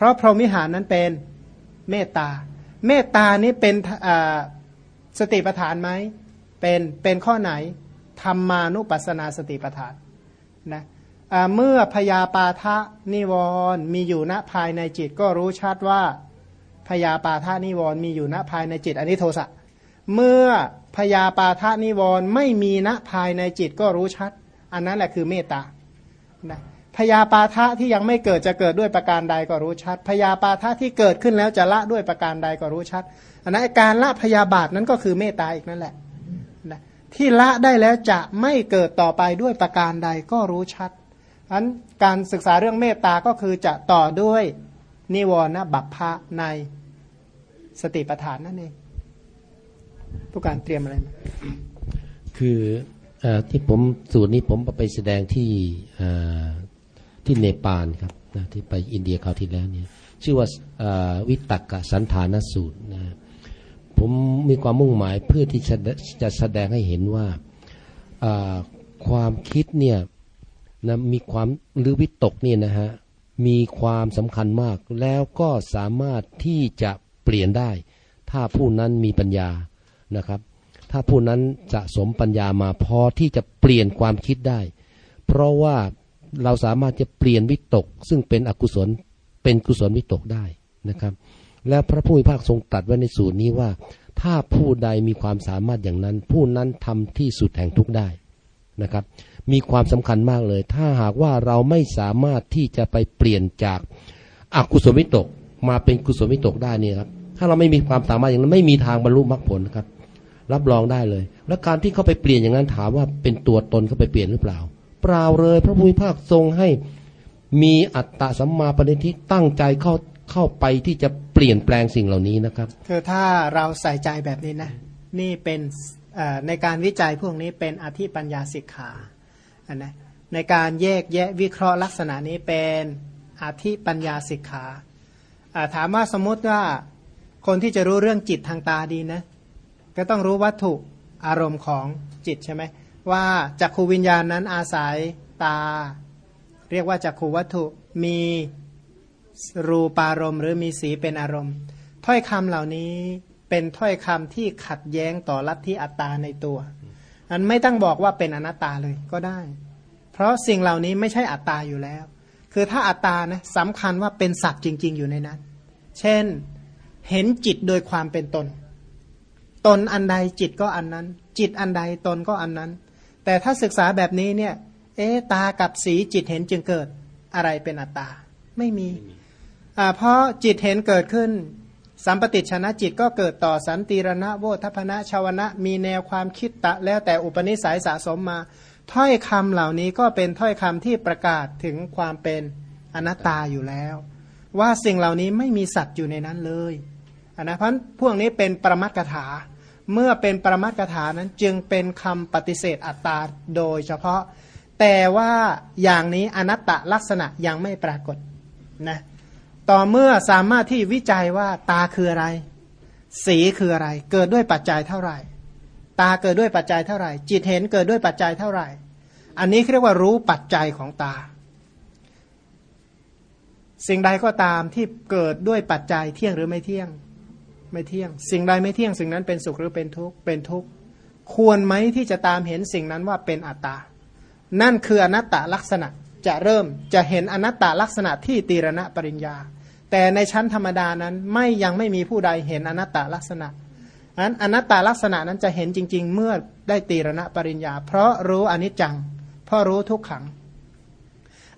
เพราะพรหมิหารนั้นเป็นเมตตา เมตตานี้เป็นสติปัฏฐานไหมเป็นเป็นข้อไหนธรรมานุปัสนาสติปัฏฐานนะเมื่อพยาปาทะนิวรณ์มีอยู่ณภายในจิตก็รู้ชัดว่าพยาปาทะนิวรณ์มีอยู่ณภายในจิตอันนี้โทสะเมื่อพยาปาทะนิวรณ์ไม่มีณภายในจิตก็รู้ชัด อันนั้นแหละคือเมตตานะ พยาปาทะที่ยังไม่เกิดจะเกิดด้วยประการใดก็รู้ชัด พยาปาทะที่เกิดขึ้นแล้วจะละด้วยประการใดก็รู้ชัดอันนั้นการละพยาบาทนั้นก็คือเมตตาอีกนั่นแหละที่ละได้แล้วจะไม่เกิดต่อไปด้วยประการใดก็รู้ชัดอันการศึกษาเรื่องเมตตาก็คือจะต่อด้วยนิวรณบัพพะในสติปัฏฐานนั่นเองผู้การเตรียมอะไรมาคืออที่ผมสูตรนี้ผมไปแสดงที่ ที่เนปาลครับนะที่ไปอินเดียคราวที่แล้วเนี่ยชื่อว่าวิตกสันฐานสูตรนะผมมีความมุ่งหมายเพื่อที่จะจะแสดงให้เห็นว่าความคิดเนี่ยนะมีความหรือวิตกเนี่ยนะฮะมีความสำคัญมาก แล้วก็สามารถที่จะเปลี่ยนได้ ถ้าผู้นั้นมีปัญญานะครับ ถ้าผู้นั้นจะสมปัญญามาพอที่จะเปลี่ยนความคิดได้ เพราะว่า เราสามารถจะเปลี่ยนวิตก ซึ่งเป็นอกุศลเป็นกุศลวิตกได้นะครับ และพระผู้มีพระทรงตรัสไว้ในสูตรนี้ว่า ถ้าผู้ใดมีความสามารถอย่างนั้น ผู้นั้นทำที่สุดแห่งทุกได้นะครับ มีความสำคัญมากเลย ถ้าหากว่าเราไม่สามารถที่จะไปเปลี่ยนจากอากุศลวิตกมาเป็นกุศลวิตกได้นี่ครับ ถ้าเราไม่มีความสามารถอย่างนั้นไม่มีทางบรรลุมรรคผลนะครับ รับรองได้เลย และการที่เขาไปเปลี่ยนอย่างนั้นถามว่าเป็นตัวตนเขาไปเปลี่ยนหรือเปล่า เปล่าเลย พระภูมิภาคทรงให้มีอัตตะสัมมาปณิทิตั้งใจเข้าเข้าไปที่จะเปลี่ยนแปลงสิ่งเหล่านี้นะครับ คือถ้าเราใส่ใจแบบนี้นะ นี่เป็นในการวิจัยพวกนี้เป็นอธิปัญญาสิกขาอันนะในการแยกแยะวิเคราะห์ลักษณะนี้เป็นอธิปัญญาสิกขาถามว่าสมมติว่าคนที่จะรู้เรื่องจิตทางตาดีนะ ก็ต้องรู้วัตถุอารมณ์ของจิตใช่ไหม ว่าจักขูวิญญาณนั้นอาศัยตา เรียกว่าจักขูวัตถุมีรูปารมณ์ หรือมีสีเป็นอารมณ์ ถ้อยคำเหล่านี้เป็นถ้อยคำที่ขัดแย้งต่อลัทธิอัตตาในตัว อันไม่ต้องบอกว่าเป็นอนัตตาเลยก็ได้ เพราะสิ่งเหล่านี้ไม่ใช่อัตตาอยู่แล้ว คือถ้าอัตตานะสำคัญว่าเป็นสัตว์จริง ๆ อยู่ในนั้น เช่นเห็นจิตโดยความเป็นตน ตนอันใดจิตก็อันนั้น จิตอันใดตนก็อันนั้น แต่ถ้าศึกษาแบบนี้เนี่ย เอ๊ตากับสีจิตเห็นจึงเกิดอะไรเป็นอัตตา ไม่มีอ่าเพราะจิตเห็นเกิดขึ้น สัมปติชนะจิตก็เกิดต่อสันติรณะโวทัพนะชาวนะ มีแนวความคิดตะ แล้วแต่อุปนิสัยสะสมมา ถ้อยคำเหล่านี้ก็เป็นถ้อยคำที่ประกาศถึงความเป็นอนัตตาอยู่แล้ว ว่าสิ่งเหล่านี้ไม่มีสัตว์อยู่ในนั้นเลยนนะเพราะพวกนี้เป็นประมัตกถา เมื่อเป็นปรมัตกถานั้นจึงเป็นคำปฏิเสธอัตตาโดยเฉพาะ แต่ว่าอย่างนี้อนัตตลักษณะยังไม่ปรากฏนะต่อเมื่อสามารถที่วิจัยว่าตาคืออะไร สีคืออะไร เกิดด้วยปัจจัยเท่าไหร่ ตาเกิดด้วยปัจจัยเท่าไหร่ จิตเห็นเกิดด้วยปัจจัยเท่าไหร่ อันนี้เรียกว่ารู้ปัจจัยของตา สิ่งใดก็ตามที่เกิดด้วยปัจจัยเที่ยงหรือไม่เที่ยง ไม่เที่ยง สิ่งใดไม่เที่ยงสิ่งนั้นเป็นสุขหรือเป็นทุกข์เป็นทุกข์ควรไหมที่จะตามเห็นสิ่งนั้นว่าเป็นอัตตา นั่นคืออนัตตลักษณะจะเริ่มจะเห็นอนัตตลักษณะที่ตีรณะปริญญา แต่ในชั้นธรรมดานั้นไม่ยังไม่มีผู้ใดเห็นอนัตตลักษณะนั้นอนัตตลักษณะนั้นจะเห็นจริง ๆ เมื่อได้ตีรณะปริญญา เพราะรู้อนิจจัง เพราะรู้ทุกขัง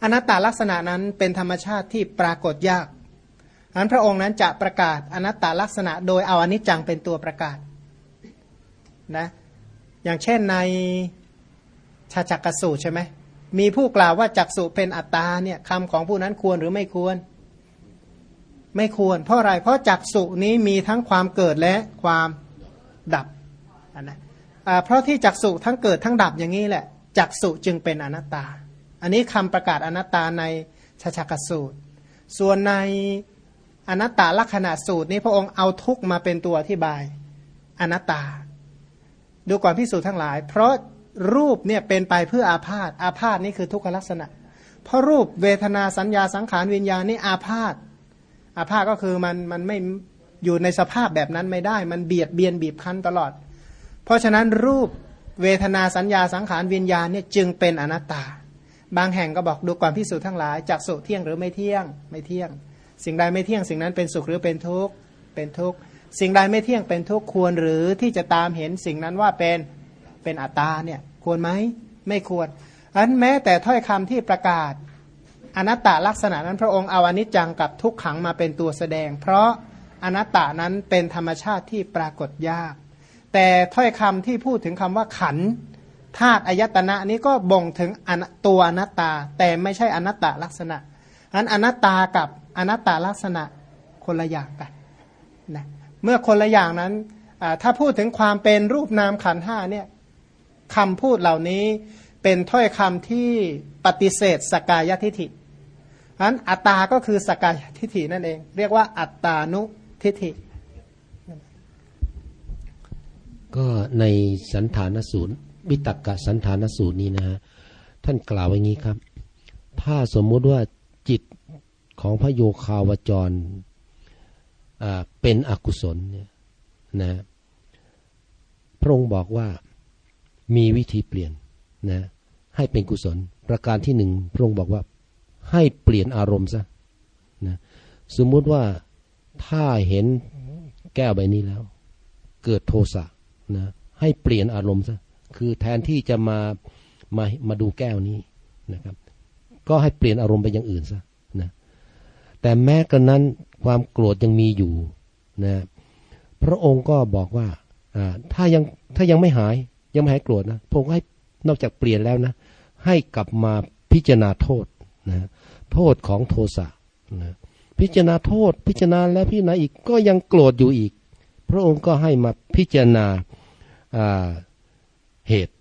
อนัตตลักษณะนั้นเป็นธรรมชาติที่ปรากฏยาก อันพระองค์นั้นจะประกาศอนัตตลักษณะ โดยเอาอนิจจังเป็นตัวประกาศนะอย่างเช่นในชาจักกสูตรใช่ไหมมีผู้กล่าวว่าจักสุเป็นอัตตาเนี่ยคำของผู้นั้นควรหรือไม่ควร ไม่ควร เพราะอะไรเพราะจักสุนี้มีทั้งความเกิดและความดับนนะเพราะที่จักสุทั้งเกิดทั้งดับอย่างนี้แหละจักสุจึงเป็นอนัตตา อันนี้คำประกาศอนัตตาในชาชักสูตร ส่วนใน อนัตตาลักษณะสูตรนี้พระองค์เอาทุกมาเป็นตัวอธิบาย อนัตตา ดูก่อนพิสูจน์ทั้งหลาย เพราะรูปเนี่ยเป็นไปเพื่ออาพาธอาพาธนี่คือทุกขลักษณะ เพราะรูปเวทนาสัญญาสังขารวิญญาณนี่อาพาธอาพาธก็คือมันมันไม่อยู่ในสภาพแบบนั้นไม่ได้ มันเบียดเบียนบีบคั้นตลอด เพราะฉะนั้นรูปเวทนาสัญญาสังขารวิญญาณเนี่ยจึงเป็นอนัตตา บางแห่งก็บอกดูก่อนพิสูจน์ทั้งหลายจากสุเที่ยงหรือไม่เที่ยงไม่เที่ยง สิ่งใดไม่เที่ยงสิ่งนั้นเป็นสุขหรือเป็นทุกข์เป็นทุกข์สิ่งใดไม่เที่ยงเป็นทุกข์ควรหรือที่จะตามเห็นสิ่งนั้นว่าเป็นเป็นอัตตาเนี่ยควรไหมไม่ควรอันแม้แต่ถ้อยคำที่ประกาศอนัตตลักษณะนั้นพระองค์เอาอนิจจังกับทุกขังมาเป็นตัวแสดง เพราะอนัตตานั้นเป็นธรรมชาติที่ปรากฏยาก แต่ถ้อยคำที่พูดถึงคำว่าขันธาตุอายตนะนี้ก็บ่งถึงตัวอนัตตา แต่ไม่ใช่อนัตตลักษณะอันอนัตตากับ อนัตตลักษณะคนละอย่างกันนะเมื่อคนละอย่างนั้นถ้าพูดถึงความเป็นรูปนามขันห้าเนี่ยคำพูดเหล่านี้เป็นถ้อยคำที่ปฏิเสธสกายทิฐิอันอัตตาก็คือสกายทิฐินั่นเอง เรียกว่าอัตตานุทิฐิ ก็ในสันฐานสูตรวิตกะสันฐานสูตรนี้นะฮะท่านกล่าวไว้งี้ครับ ถ้าสมมุติว่า ของพระโยคาวจรเป็นอกุศลเนี่ยนะพระองค์บอกว่ามีวิธีเปลี่ยนนะให้เป็นกุศล ประการที่หนึ่งพระองค์บอกว่าให้เปลี่ยนอารมณ์ซะนะสมมุติว่าถ้าเห็นแก้วใบนี้แล้ว เกิดโทสะนะให้เปลี่ยนอารมณ์ซะคือแทนที่จะมามามาดูแก้วนี้นะครับ ก็ให้เปลี่ยนอารมณ์ไปอย่างอื่นซะนะ แต่แม้กระนั้นความโกรธยังมีอยู่นะพระองค์ก็บอกว่าถ้ายังถ้ายังไม่หายยังไม่หายโกรธนะพระองค์ให้นอกจากเปลี่ยนแล้วนะ ให้กลับมาพิจารณาโทษนะโทษของโทสะนะพิจารณาโทษ พิจารณาแล้วพิจารณาอีกก็ยังโกรธอยู่อีก พระองค์ก็ให้มาพิจารณาเหตุ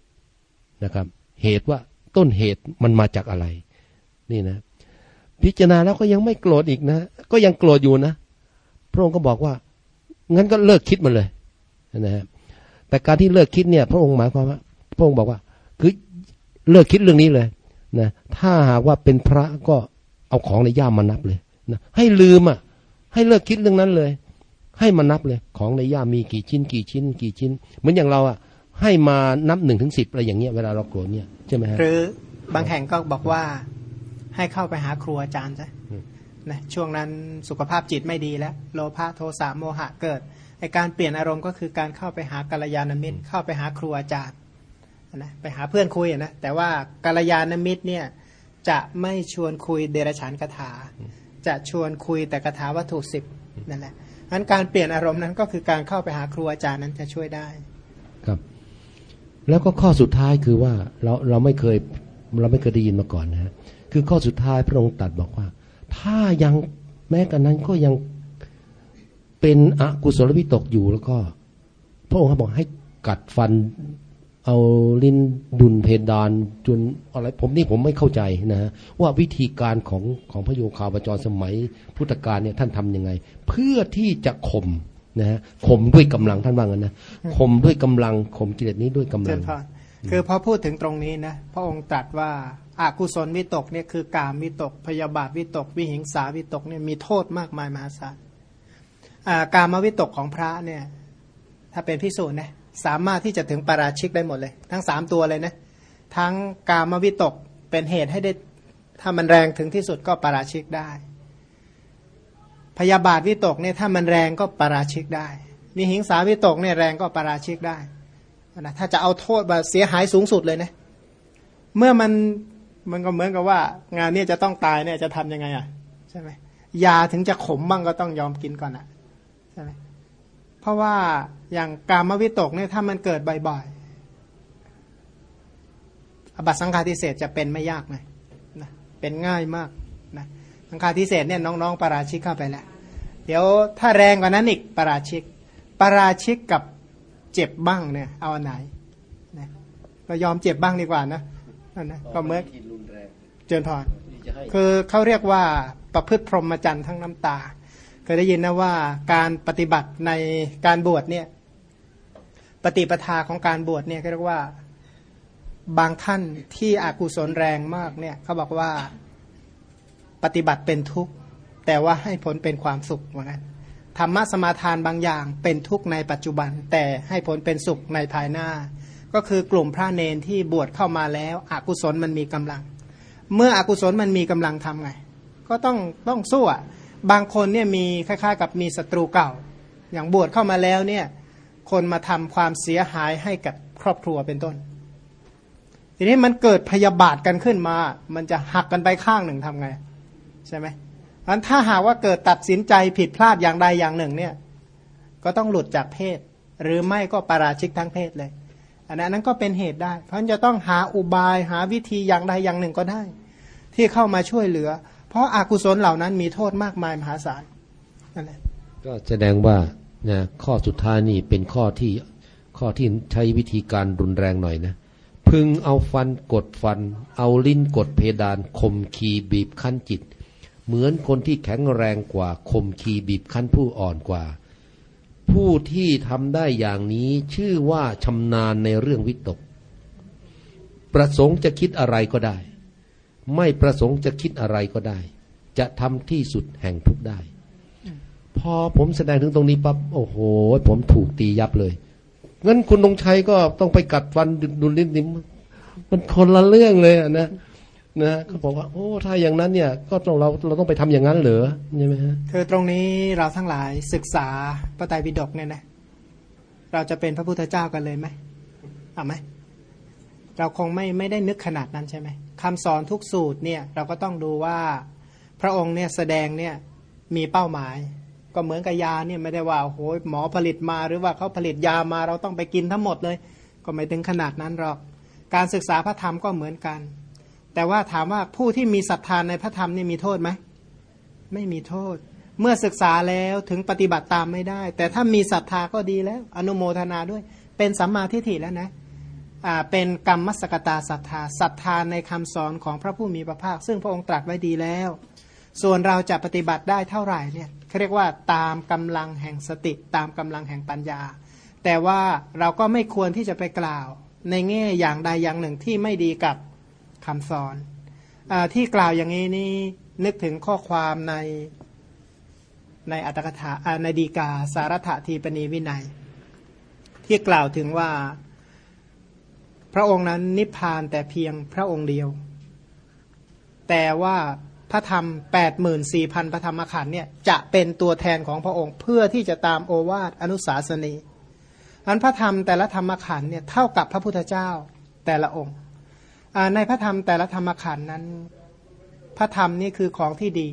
นะครับ เหตุว่าต้นเหตุมันมาจากอะไร นี่นะ พิจารณาแล้วก็ยังไม่โกรธอีกนะ ก็ยังโกรธอยู่นะ พระองค์ก็บอกว่า งั้นก็เลิกคิดมันเลยนะฮะแต่การที่เลิกคิดเนี่ย พระองค์หมายความว่า พระองค์บอกว่า คือเลิกคิดเรื่องนี้เลยนะถ้าหากว่าเป็นพระก็เอาของในย่ามมานับเลยนะให้ลืมอะ ให้เลิกคิดเรื่องนั้นเลย ให้มานับเลย ของในย่ามมีกี่ชิ้น กี่ชิ้น กี่ชิ้น เหมือนอย่างเราอะ ให้มานับหนึ่งถึงสิบอะไรอย่างเงี้ยเวลาเราโกรธเนี่ยใช่ไหมฮะหรือบางแห่งก็บอกว่า ให้เข้าไปหาครูอาจารย์ซะนะช่วงนั้นสุขภาพจิตไม่ดีแล้ว โลภะโทสะโมหะเกิดไอการเปลี่ยนอารมณ์ก็คือการเข้าไปหากัลยาณมิตร เข้าไปหาครูอาจารย์นะไปหาเพื่อนคุยนะแต่ว่ากัลยาณมิตรเนี่ยจะไม่ชวนคุยเดรฉานคาถา จะชวนคุยแต่คาถาวัตถุสิบนั่นแหละอันการเปลี่ยนอารมณ์นั้นก็คือการเข้าไปหาครูอาจารย์นั้นจะช่วยได้ ครับ แล้วก็ข้อสุดท้ายคือว่าเราเราไม่เคยเราไม่เคยได้ยินมาก่อนนะฮะ คือข้อสุดท้ายพระองค์ตรัสบอกว่า ถ้ายังแม้กันนั้นก็ยังเป็นอกุศลวิตกอยู่แล้วก็ พระองค์บอกให้กัดฟัน เอาลิ้นดุนเพดานจนอะไรผมนี่ผมไม่เข้าใจนะ ว่าวิธีการของของพระโยคาวจรสมัยพุทธกาลเนี่ยท่านทํำยังไง เพื่อที่จะข่มนะฮะข่มด้วยกำลังท่านว่างั้นนะข่มด้วยกำลังข่มกิเลสนี้ด้วยกำลังนพรคือพอพูดถึงตรงนี้นะพระองค์ตรัสว่า อกุศลวิตกเนี่ยคือกามวิตก พยาบาทวิตก วิหิงสาวิตกเนี่ยมีโทษมากมายมหาศาลอ่ากามวิตกของพระเนี่ยถ้าเป็นพิสูจน์นะสามารถที่จะถึงปาราชิกได้หมดเลย ทั้งสามตัวเลยนะทั้งกามวิตกเป็นเหตุให้ได้ถ้ามันแรงถึงที่สุดก็ปาราชิกได้ พยาบาทวิตกเนี่ยถ้ามันแรงก็ปาราชิกได้วิหิงสาวิตกเนี่ยแรงก็ปาราชิกได้นะถ้าจะเอาโทษแบบเสียหายสูงสุดเลยนะเมื่อมัน มันก็เหมือนกับว่า งานนี้จะต้องตายเนี่ยจะทํำยังไงอะใช่ไหมยาถึงจะขมบ้างก็ต้องยอมกินก่อนอะใช่ไหมเพราะว่าอย่างกามวิตกเนี่ยถ้ามันเกิดบ่อยๆอบัตสังฆาทิเศษจะเป็นไม่ยากเลยนะเป็นง่ายมากนะสังฆาทิเศษเนี่ยน้องๆปาราชิกเข้าไปแล้วเดี๋ยวถ้าแรงกว่านั้นอีกปาราชิกปาราชิกกับเจ็บบ้างเนี่ย เอาอันไหนนะก็ยอมเจ็บบ้างดีกว่านะนั่นนะก็เมื่อ เจริญพรคือเขาเรียกว่าประพฤติพรหมจรรย์ทั้งน้ำตา เคยได้ยินนะว่าการปฏิบัติในการบวชเนี่ยปฏิปทาของการบวชเนี่ยเรียกว่าบางท่านที่อากุศลแรงมากเนี่ยเขาบอกว่าปฏิบัติเป็นทุกข์ แต่ว่าให้ผลเป็นความสุขเหมือนกันธรรมะสมาทานบางอย่างเป็นทุกข์ในปัจจุบัน แต่ให้ผลเป็นสุขในภายหน้า ก็คือกลุ่มพระเนนที่บวชเข้ามาแล้วอกุศลมันมีกำลัง เมื่ออกุศลมันมีกำลังทำไง ก็ต้องต้องสู้อะบางคนเนี่ยมีคล้ายๆ กับมีศัตรูเก่า อย่างบวชเข้ามาแล้วเนี่ยคนมาทำความเสียหายให้กับครอบครัวเป็นต้น ทีนี้มันเกิดพยาบาทกันขึ้นมา มันจะหักกันไปข้างหนึ่งทำไง ใช่ไหมอันถ้าหากว่าเกิดตัดสินใจผิดพลาดอย่างใดอย่างหนึ่งเนี่ยก็ต้องหลุดจากเพศ หรือไม่ก็ปาราชิกทั้งเพศเลย อันนั้นก็เป็นเหตุได้ เพราะจะต้องหาอุบายหาวิธีอย่างใดอย่างหนึ่งก็ได้ ที่เข้ามาช่วยเหลือ เพราะอากุศลเหล่านั้นมีโทษมากมายมหาศาลนั่นแหละก็แสดงว่านะข้อสุดท้ายนี่เป็นข้อที่ข้อที่ใช้วิธีการรุนแรงหน่อยนะพึงเอาฟันกดฟัน เอาลิ้นกดเพดานคมขีบีบคั้นจิต เหมือนคนที่แข็งแรงกว่าคมขีบีบคั้นผู้อ่อนกว่า ผู้ที่ทำได้อย่างนี้ชื่อว่าชำนาญในเรื่องวิตก ประสงค์จะคิดอะไรก็ได้ ไม่ประสงค์จะคิดอะไรก็ได้ จะทำที่สุดแห่งทุกได้ พอผมแสดงถึงตรงนี้ปั๊บโอ้โห ผมถูกตียับเลยงั้นคุณธงชัยก็ต้องไปกัดฟันดุลลิ้นนิมมันคนละเรื่องเลยนะนะเขาบอกว่า โอ้ถ้าอย่างนั้นเนี่ย ก็ต้องเราเราต้องไปทำอย่างนั้นเหรอใช่ไหมฮะคือตรงนี้เราทั้งหลายศึกษาพระไตรปิฎกเนี่ยนะ เราจะเป็นพระพุทธเจ้ากันเลยไหมเอาไหม เราคงไม่ไม่ได้นึกขนาดนั้นใช่ไหมคำสอนทุกสูตรเนี่ยเราก็ต้องดูว่าพระองค์เนี่ยแสดงเนี่ยมีเป้าหมาย ก็เหมือนกับยาเนี่ยไม่ได้ว่าโอ้โหหมอผลิตมาหรือว่าเขาผลิตยามาเราต้องไปกินทั้งหมดเลย ก็ไม่ถึงขนาดนั้นหรอก การศึกษาพระธรรมก็เหมือนกัน แต่ว่าถามว่าผู้ที่มีศรัทธานในพระธรรมนี่มีโทษไหมไม่มีโทษ เมื่อศึกษาแล้วถึงปฏิบัติตามไม่ได้ แต่ถ้ามีศรัทธาก็ดีแล้ว อนุโมทนาด้วย เป็นสัมมาทิฏฐิแล้วนะอ่า เป็นกรรมมสกตาศรัทธาศรัทธาในคำสอนของพระผู้มีพระภาค ซึ่งพระองค์ตรัสไว้ดีแล้ว ส่วนเราจะปฏิบัติได้เท่าไหร่เนี่ยเขาเรียกว่าตามกำลังแห่งสติ ตามกำลังแห่งปัญญา แต่ว่าเราก็ไม่ควรที่จะไปกล่าว ในแง่อย่างใดอย่างหนึ่งที่ไม่ดีกับคำสอนอที่กล่าวอย่างนี้นี่นึกถึงข้อความในในอัตถกถาอ่าในดีกาสารถทีปณีวินัย ที่กล่าวถึงว่า พระองค์นั้นนิพพานแต่เพียงพระองค์เดียว แต่ว่าพระธรรม 8 4 0 0 0พระธรรมขันธ์เนี่ยจะเป็นตัวแทนของพระองค์เพื่อที่จะตามโอวาทอนุสาสนีอันพระธรรมแต่ละธรรมขันธ์เนี่ยเท่ากับพระพุทธเจ้าแต่ละองค์ในพระธรรมแต่ละธรรมขันธ์นั้น พระธรรมนี่คือของที่ดี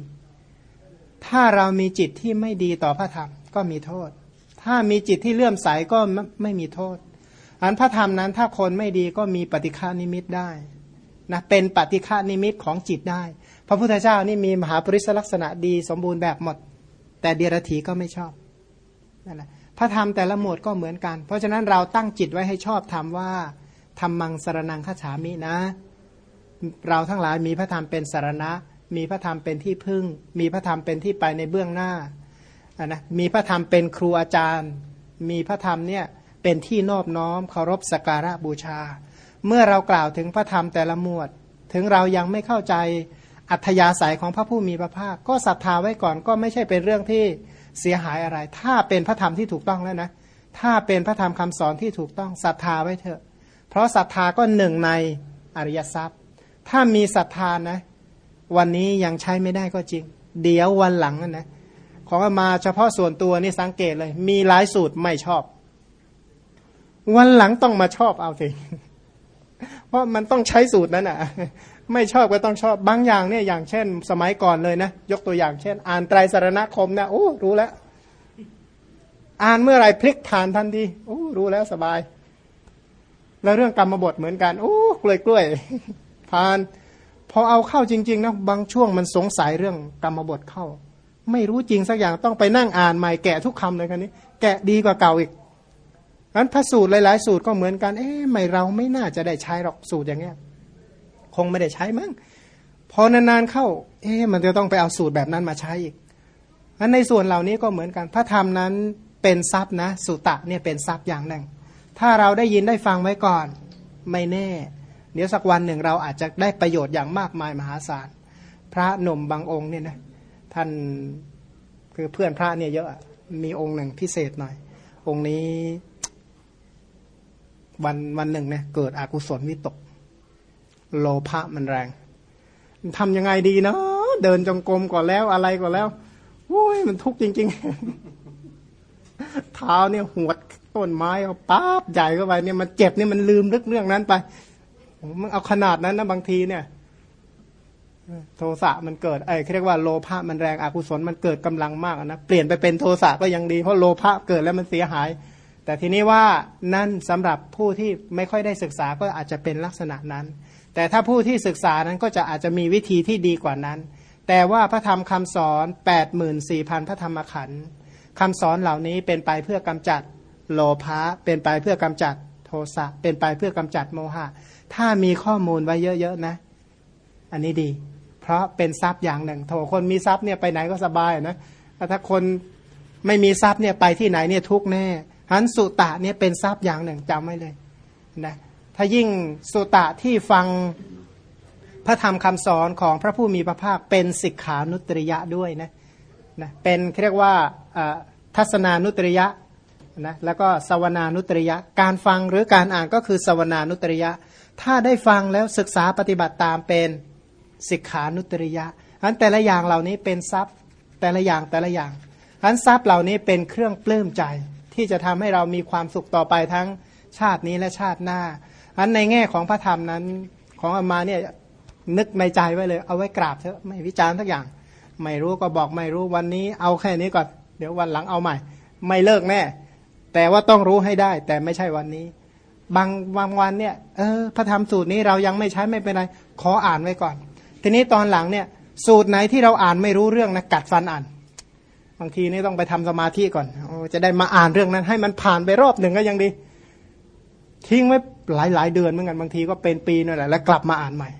ถ้าเรามีจิตที่ไม่ดีต่อพระธรรมก็มีโทษ ถ้ามีจิตที่เลื่อมใสก็ไม่มีโทษ อันพระธรรมนั้นถ้าคนไม่ดีก็มีปฏิฆานิมิตได้นะเป็นปฏิฆานิมิตของจิตได้ พระพุทธเจ้านี่มีมหาปริศลักษณะดีสมบูรณ์แบบหมด แต่เดียรถีก็ไม่ชอบนั่นแหละพระธรรมแต่ละหมวดก็เหมือนกัน เพราะฉะนั้นเราตั้งจิตไว้ให้ชอบธรรมว่าธรรมังสารนังฆฉามินะ เราทั้งหลายมีพระธรรมเป็นสารณะ มีพระธรรมเป็นที่พึ่ง มีพระธรรมเป็นที่ไปในเบื้องหน้านะมีพระธรรมเป็นครูอาจารย์ มีพระธรรมเนี่ย เป็นที่นอบน้อมเคารพสักการะบูชา เมื่อเรากล่าวถึงพระธรรมแต่ละหมวด ถึงเรายังไม่เข้าใจอัธยาศัยของพระผู้มีพระภาค ก็ศรัทธาไว้ก่อนก็ไม่ใช่เป็นเรื่องที่เสียหายอะไร ถ้าเป็นพระธรรมที่ถูกต้องแล้วนะถ้าเป็นพระธรรมคำสอนที่ถูกต้องศรัทธาไว้เถอะ เพราะศรัทธาก็หนึ่งในอริยทรัพย์ ถ้ามีศรัทธานะวันนี้ยังใช้ไม่ได้ก็จริง เดี๋ยววันหลังนะของมาเฉพาะส่วนตัวนี่สังเกตเลย มีหลายสูตรไม่ชอบ วันหลังต้องมาชอบเอาสิเพราะมันต้องใช้สูตรนั้นอะ ไม่ชอบก็ต้องชอบบางอย่างเนี่ยอย่างเช่น สมัยก่อนเลยนะ ยกตัวอย่างเช่น อ่านไตรสารณคมนะโอ้รู้แล้ว อ่านเมื่อไรพลิกผ่านทันทีโอ้รู้แล้วสบาย แล้วเรื่องกรรมบทเหมือนกันโอ้กล้วยกล้วยผ่านพอเอาเข้าจริงๆนะบางช่วงมันสงสัยเรื่องกรรมบทเข้า ไม่รู้จริงสักอย่างต้องไปนั่งอ่านใหม่แกะทุกคำเลยคันนี้ แกะดีกว่าเก่าอีก นั้นพระสูตรหลาย ๆ สูตรก็เหมือนกัน เอ๊ะไม่เราไม่น่าจะได้ใช้หรอกสูตรอย่างเงี้ย คงไม่ได้ใช้มั้งพอนานๆเข้า เอ๊ะมันจะต้องไปเอาสูตรแบบนั้นมาใช้อีกนั้นในส่วนเหล่านี้ก็เหมือนกัน พระธรรมนั้นเป็นทรัพย์นะ สุตะเนี่ยเป็นทรัพย์อย่างหนึ่ง ถ้าเราได้ยินได้ฟังไว้ก่อน ไม่แน่ เดี๋ยวสักวันหนึ่งเราอาจจะได้ประโยชน์อย่างมากมายมหาศาล พระหนุ่มบางองค์เนี่ยนะท่านคือเพื่อนพระเนี่ยเยอะมีองค์หนึ่งพิเศษหน่อย องค์นี้ วันวันหนึ่งเนี่ยเกิดอกุศลวิตก โลภะมันแรงทำยังไงดีเนาะเดินจงกรมก่อนแล้วอะไรก่อนแล้วโอ้ยมันทุกข์จริง ๆ เท้าเนี่ยหวดต้นไม้เอาปั๊บใหญ่เข้าไปเนี่ยมันเจ็บเนี่ยมันลืมเรื่องเรื่องนั้นไปมันเอาขนาดนั้นนะบางทีเนี่ย โทสะมันเกิดไอ้เรียกว่าโลภะมันแรงอกุศลมันเกิดกำลังมากนะเปลี่ยนไปเป็นโทสะก็ยังดีเพราะโลภะเกิดแล้วมันเสียหาย แต่ทีนี้ว่านั่นสำหรับผู้ที่ไม่ค่อยได้ศึกษาก็อาจจะเป็นลักษณะนั้น แต่ถ้าผู้ที่ศึกษานั้นก็จะอาจจะมีวิธีที่ดีกว่านั้น แต่ว่าพระธรรมคำสอน 84,000 พระธรรมขันธ์คำสอนเหล่านี้เป็นไปเพื่อกำจัดโลภะเป็นไปเพื่อกำจัดโทสะเป็นไปเพื่อกำจัดโมหะ ถ้ามีข้อมูลไว้เยอะๆนะ อันนี้ดี เพราะเป็นทรัพย์อย่างหนึ่ง โถคนมีทรัพย์เนี่ยไปไหนก็สบายนะแต่ถ้าคนไม่มีทรัพย์เนี่ยไปที่ไหนเนี่ยทุกแน่ หันสุตะเนี่ยเป็นทรัพย์อย่างหนึ่งจำไว้เลยนะถ้ายิ่งสุตะที่ฟังพระธรรมคำสอนของพระผู้มีพระภาคเป็นสิกขานุตริยะด้วยนะนะเป็นเรียกว่าทัศนานุตริยะนะแล้วก็สวนานุตริยะ การฟังหรือการอ่านก็คือสวนานุตริยะ ถ้าได้ฟังแล้วศึกษาปฏิบัติตามเป็นสิกขานุตริยะอันแต่ละอย่างเหล่านี้เป็นทรัพย์แต่ละอย่างแต่ละอย่างอันทรัพย์เหล่านี้เป็นเครื่องปลื้มใจ ที่จะทำให้เรามีความสุขต่อไปทั้งชาตินี้และชาติหน้า อันในแง่ของพระธรรมนั้นของอามาเนี่ยนึกในใจไว้เลย เอาไว้กราบเถอะไม่วิจารณ์ทักอย่าง ไม่รู้ก็บอกไม่รู้วันนี้เอาแค่นี้ก่อน เดี๋ยววันหลังเอาใหม่ ไม่เลิกแน่ แต่ว่าต้องรู้ให้ได้ แต่ไม่ใช่วันนี้ บางบางวันเนี่ยเออพระธรรมสูตรนี้เรายังไม่ใช้ไม่เป็นไรขออ่านไว้ก่อน ทีนี้ตอนหลังเนี่ยสูตรไหนที่เราอ่านไม่รู้เรื่องนะกัดฟันอ่าน บางทีนี่ต้องไปทำสมาธิก่อนจะได้มาอ่านเรื่องนั้น ให้มันผ่านไปรอบหนึ่งก็ยังดี ทิ้งไว้หลายหลายเดือนเหมือนกันบางทีก็เป็นปีนั่นแหละแล้วกลับมาอ่านใหม่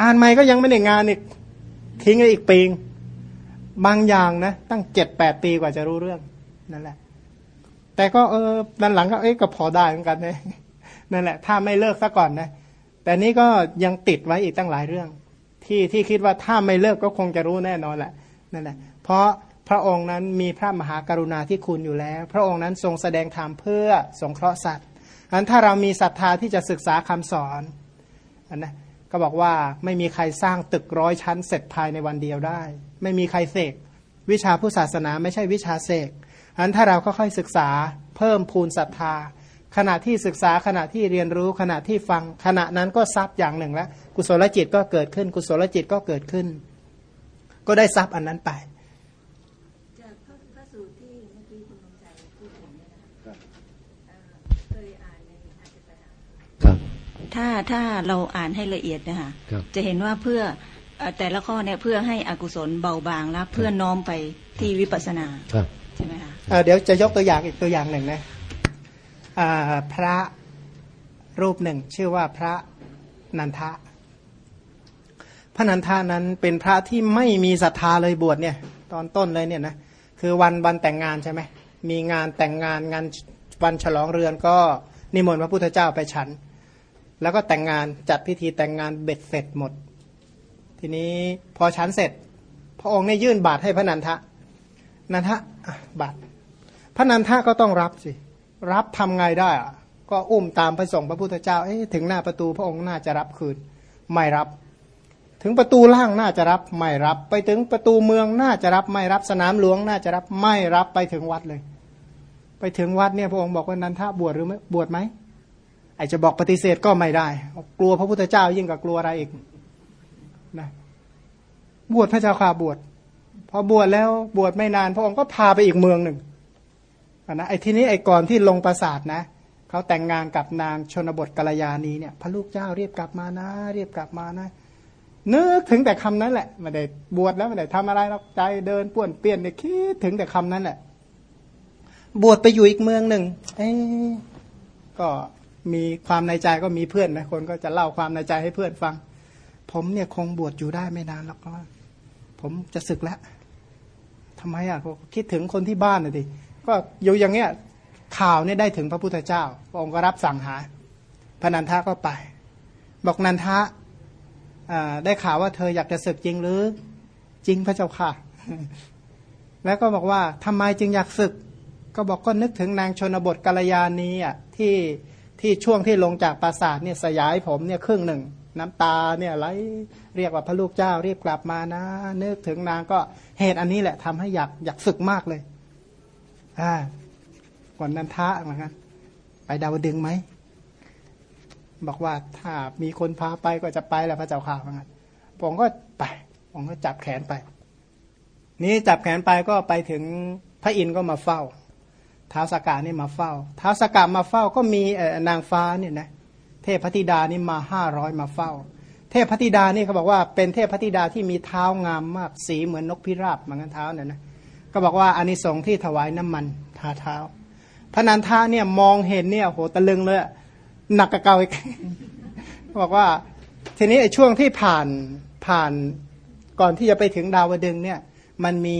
อ่านใหม่ก็ยังไม่ได้งานอีกทิ้งไว้อีกปีบางอย่างนะ ตั้งเจ็ดแปดปีกว่าจะรู้เรื่องนั่นแหละ แต่ก็เออด้านหลังก็เอ๊ะก็พอได้เหมือนกันนะนั่นแหละ ถ้าไม่เลิกซะก่อนนะแต่นี้ก็ยังติดไว้อีกตั้งหลายเรื่อง ที่ที่คิดว่าถ้าไม่เลิกก็คงจะรู้แน่นอนแหละนั่นแหละ เพราะ พระองค์นั้นมีพระมหากรุณาที่คุณอยู่แล้ว พระองค์นั้นทรงแสดงธรรมเพื่อสงเคราะห์สัตว์อันถ้าเรามีศรัทธาที่จะศึกษาคำสอนอันนะก็บอกว่าไม่มีใครสร้างตึกร้อยชั้นเสร็จภายในวันเดียวได้ ไม่มีใครเสกวิชาผู้ศาสนาไม่ใช่วิชาเสกอันถ้าเราค่อยๆศึกษาเพิ่มพูนศรัทธา ขณะที่ศึกษาขณะที่เรียนรู้ขณะที่ฟังขณะนั้นก็ทรัพย์อย่างหนึ่งแล้ว กุศลจิตก็เกิดขึ้น กุศลจิตก็เกิดขึ้น ก็ได้ทรัพย์อันนั้นไป จากพระพระสูตรที่เมื่อกี้คุณลงใจพูดถึงเนี่ยนะคะเอ่อเคยอ่านในอาจจะ ครับ ถ้าถ้าเราอ่านให้ละเอียดนะคะครับจะเห็นว่าเพื่อเอ่อแต่ละข้อเนี่ยเพื่อให้อกุศลเบาบางแล้วเพื่อน้อมไปที่วิปัสสนาครับใช่ไหมคะเอ่อเดี๋ยวจะยกตัวอย่างอีกตัวอย่างหนึ่งนะอ่าพระรูปหนึ่ง ชื่อว่าพระนันทะ พระนันทานั้นเป็นพระที่ไม่มีศรัทธาเลยบวชเนี่ย ตอนต้นเลยเนี่ยนะคือวันวันแต่งงานใช่ไหมมีงานแต่งงานงานวันฉลองเรือนก็นิมนต์พระพุทธเจ้าไปฉัน แล้วก็แต่งงานจัดพิธีแต่งงานเบ็ดเสร็จหมด ทีนี้พอฉันเสร็จ พระองค์เนี่ยยื่นบาตรให้พระนันทะนันทะบาตรพระนันทะก็ต้องรับสิ รับทำไงได้อะก็อุ้มตามไปส่งพระพุทธเจ้าเอ๊ะถึงหน้าประตูพระองค์น่าจะรับคืน ไม่รับ ถึงประตูล่างน่าจะรับ ไม่รับ ไปถึงประตูเมืองน่าจะรับ ไม่รับสนามหลวงน่าจะรับ ไม่รับไปถึงวัดเลย ไปถึงวัดเนี่ยพระองค์บอกว่านันทะบวชหรือไม่บวชไหม ไอจะบอกปฏิเสธก็ไม่ได้ กลัวพระพุทธเจ้ายิ่งกว่ากลัวอะไรอีกนะบวชพระเจ้าข่าบวชพอบวชแล้วบวชไม่นาน พระองค์ก็พาไปอีกเมืองหนึ่งนะไอ้ทีนี้ไอ้ก่อนที่ลงปราสาทนะเขาแต่งงานกับนางชนบทกัลยาณีเนี่ย พระลูกเจ้าเรียบกลับมานะ เรียบกลับมานะนึกถึงแต่คำนั้นแหละไม่ได้บวชแล้วไม่ได้ทำอะไรหรอกใจเดินป่วนเปลี่ยนเนี่ยคิดถึงแต่คำนั้นแหละ บวชไปอยู่อีกเมืองหนึ่งเอ๊ะก็ มีความในใจก็มีเพื่อนนะคนก็จะเล่าความในใจให้เพื่อนฟัง ผมเนี่ยคงบวชอยู่ได้ไม่นานหรอกเพราะว่าผมจะศึกแล้วทำไมอะคิดถึงคนที่บ้านน่ะดิก็อยู่อย่างเงี้ยข่าวเนี่ยได้ถึงพระพุทธเจ้าพระองค์ก็รับสั่งหา พนันทะก็ไป บอกนันทะอ่าได้ข่าวว่าเธออยากจะศึกจริงหรือจริงพระเจ้าค่ะ แล้วก็บอกว่าทำไมจึงอยากศึก ก็บอกก็นึกถึงนางชนบทกัลยาณีอะที่ ที่ช่วงที่ลงจากปราสาทเนี่ยสยายผมเนี่ยครึ่งหนึ่ง น้ำตาเนี่ยไหลเรียกว่าพระลูกเจ้ารีบกลับมานะ นึกถึงนางก็เหตุอันนี้แหละทำให้อยากอยากศึกมากเลยอ่าก่อนนันทะเหมือนกันไปดาวดึงไหมบอกว่าถ้ามีคนพาไปก็จะไปแหละพระเจ้าข่าวเหมือนกันผมก็ไปผมก็จับแขนไป นี้จับแขนไปก็ไปถึงพระอินทร์ก็มาเฝ้า ท้าวสกานี่มาเฝ้าท้าวสกามาเฝ้าก็มีนางฟ้าเนี่ยนะเทพธิดานี่มาห้าร้อยมาเฝ้า เทพธิดานี่เขาบอกว่าเป็นเทพธิดาที่มีเท้างามมากสีเหมือนนกพิราบเหมือนกันเท้าเนี่ยนะก็บอกว่าอานิสงส์ที่ถวายน้ำมันทาเท้าพระนันทาเนี่ยมองเห็นเนี่ยโหตะลึงเลยหนักกระเกาอีกบอกว่า ทีนี้ไอ้ช่วงที่ผ่านผ่านก่อนที่จะไปถึงดาวดึงเนี่ย มันมี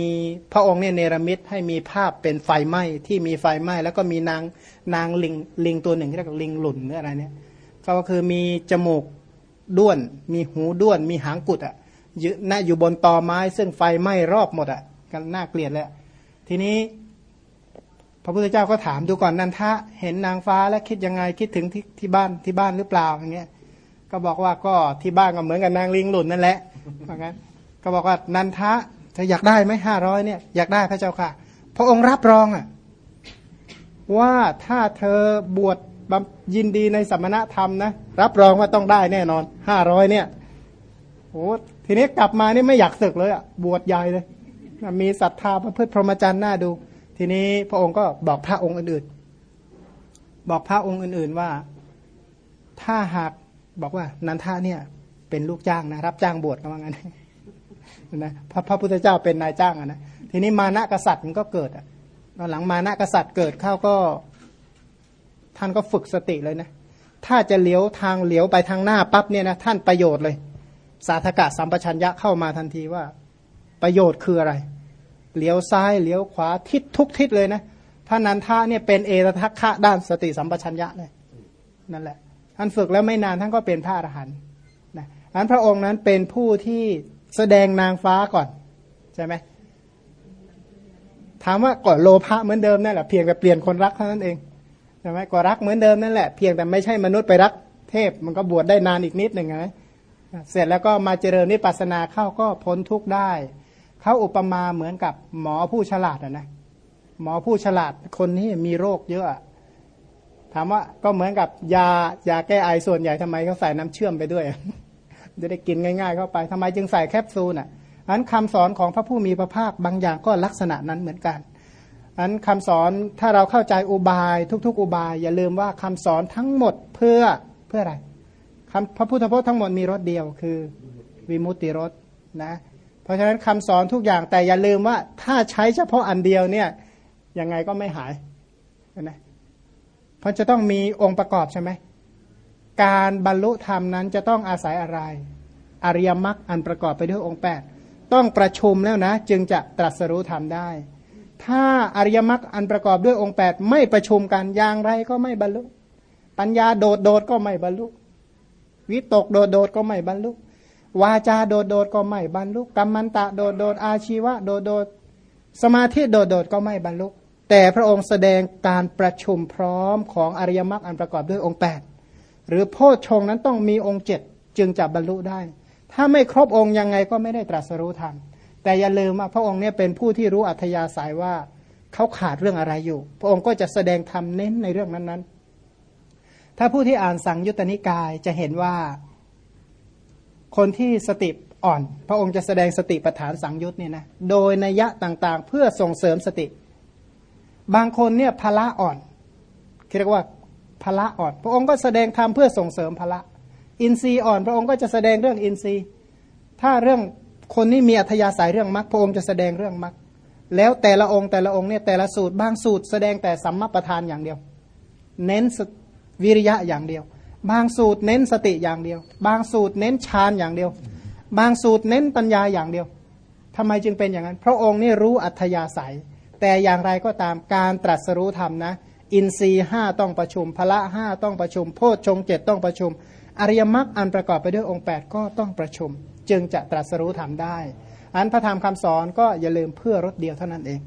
พระองค์เนี่ยเนรมิตให้มีภาพเป็นไฟไหม้ที่มีไฟไหม้ แล้วก็มีนางนางลิงลิงตัวหนึ่งที่เรียกว่าลิงหลุนหรืออะไรเนี่ยก็คือมีจมูกด้วน มีหูด้วน มีหางกุดอะยืนหน้าอยู่บนตอไม้ ซึ่งไฟไหม้รอบหมดอะกันน่าเกลียดเละทีนี้พระพุทธเจ้าก็ถามดูก่อนนันทะเห็นนางฟ้าแล้วคิดยังไงคิดถึงที่ที่บ้านที่บ้านหรือเปล่าอย่างเงี้ยก็บอกว่าก็ที่บ้านก็เหมือนกับนางลิงหลุนนั่นแหละเหมือนกันก็บอกว่านันทะ ออยากได้ไหมห้าร้อยเนี่ยอยากได้พระเจ้าค่ะ พระองค์รับรองอะว่าถ้าเธอบวชยินดีในสมณธรรมนะรับรองว่าต้องได้แน่นอนห้าร้อยเนี่ยโอ้ทีนี้กลับมานี่ไม่อยากศึกเลยอะบวชใหญ่เลย มีศรัทธาพระพุทธพรหมจรรย์น่าดู ทีนี้พระองค์ก็บอกพระองค์อื่นๆ บอกพระองค์อื่นๆว่า ถ้าหากบอกว่านันทาเนี่ย เป็นลูกจ้างนะรับจ้างบวชก็ว่างั้น นะพระพระพุทธเจ้าเป็นนายจ้างนะทีนี้มานะกษัตริย์มันก็เกิดอะตอนหลังมานะกษัตริย์เกิดเข้าก็ ท่านก็ฝึกสติเลยนะถ้าจะเลี้ยวทางเลี้ยวไปทางหน้าปั๊บเนี่ยนะท่านประโยชน์เลย สาธกะสัมปชัญญะเข้ามาทันทีว่า ประโยชน์คืออะไรเลี้ยวซ้ายเลี้ยวขวาทิศทุกทิศเลยนะพระนันทาเนี่ยเป็นเอตทัคคะด้านสติสัมปชัญญะเลยนั่นแหละ ท่านฝึกแล้วไม่นานท่านก็เป็นพระอรหันต์นะอันพระองค์นั้นเป็นผู้ที่ แสดงนางฟ้าก่อน ใช่ไหมถามว่ากอโลภะเหมือนเดิมนั่นแหละเพียงแต่เปลี่ยนคนรักเท่านั้นเองใช่ไหมก็รักเหมือนเดิมนั่นแหละเพียงแต่ไม่ใช่มนุษย์ไปรักเทพมันก็บวชได้นานอีกนิดหนึ่งไงเสร็จแล้วก็มาเจริญนิพพานาเข้าก็พ้นทุกข์ได้เขาอุปมาเหมือนกับหมอผู้ฉลาดนะ หมอผู้ฉลาดคนนี้มีโรคเยอะ ถามว่าก็เหมือนกับยายาแก้ไอส่วนใหญ่ทำไมเขาใส่น้ำเชื่อมไปด้วย จะได้กินง่าย ๆ เข้าไปทำไมจึงใส่แคปซูลอะอันคำสอนของพระผู้มีพระภาคบางอย่างก็ลักษณะนั้นเหมือนกันอันคำสอนถ้าเราเข้าใจอุบายทุก ๆ อุบาย อย่าลืมว่าคำสอนทั้งหมดเพื่อเพื่ออะไรคำพระพุทธพจน์ทั้งหมดมีรสเดียวคือวิมุตติรสนะเพราะฉะนั้นคำสอนทุกอย่างแต่อย่าลืมว่าถ้าใช้เฉพาะอันเดียวเนี่ยยังไงก็ไม่หายนะเพราะจะต้องมีองค์ประกอบใช่ไหม การบรรลุธรรมนั้นจะต้องอาศัยอะไร อริยมรรคอันประกอบไปด้วยองค์แปดต้องประชุมแล้วนะ จึงจะตรัสรู้ธรรมได้ ถ้าอริยมรรคอันประกอบด้วยองค์แปดไม่ประชุมกันอย่างไรก็ไม่บรรลุ ปัญญาโดดโดดก็ไม่บรรลุ วิตกโดดโดดก็ไม่บรรลุ วาจาโดดโดดก็ไม่บรรลุกรรมันตะโดดโดดอาชีวะโดดโดดสมาธิโดดโดดก็ไม่บรรลุ แต่พระองค์แสดงการประชุมพร้อมของอริยมรรคอันประกอบด้วยองค์แปด หรือโพชฌงนั้นต้องมีองค์เจ็ดจึงจะบรรลุได้ ถ้าไม่ครบองค์ยังไงก็ไม่ได้ตรัสรู้ธรรมแต่อย่าลืมว่าพระองค์เนี่ยเป็นผู้ที่รู้อัธยาศัยว่าเขาขาดเรื่องอะไรอยู่ พระองค์ก็จะแสดงธรรมเน้นในเรื่องนั้นๆ ถ้าผู้ที่อ่านสังยุตตนิกายจะเห็นว่า คนที่สติอ่อน พระองค์จะแสดงสติปัฏฐานสังยุตเนี่ยนะโดยนัยะต่างๆ เพื่อส่งเสริมสติ บางคนเนี่ยพละอ่อนเรียกว่า พละอ่อน พระองค์ก็แสดงธรรมเพื่อส่งเสริมพละ อินทรีย์อ่อน พระองค์ก็จะแสดงเรื่องอินทรีย์ ถ้าเรื่องคนนี้มีอัธยาศัยเรื่องมรรคพระองค์จะแสดงเรื่องมรรคแล้วแต่ละองค์แต่ละองค์เนี่ยแต่ละสูตรบางสูตรแสดงแต่สัมมาประธานอย่างเดียว เน้นวิริยะอย่างเดียว บางสูตรเน้นสติอย่างเดียว บางสูตรเน้นฌานอย่างเดียว บางสูตรเน้นปัญญาอย่างเดียวทำไมจึงเป็นอย่างนั้น พระองค์นี่รู้อัธยาศัย แต่อย่างไรก็ตามการตรัสรู้ธรรมนะ อินทรีห้าต้องประชุมพละห้าต้องประชุม โพชฌงเจ็ดต้องประชุม อริยมรรคอันประกอบไปด้วยองค์ 8 ก็ต้องประชุม จึงจะตรัสรู้ทำได้ อันพระธรรมคำสอนก็อย่าลืมเพื่อรถเดียวเท่านั้นเอง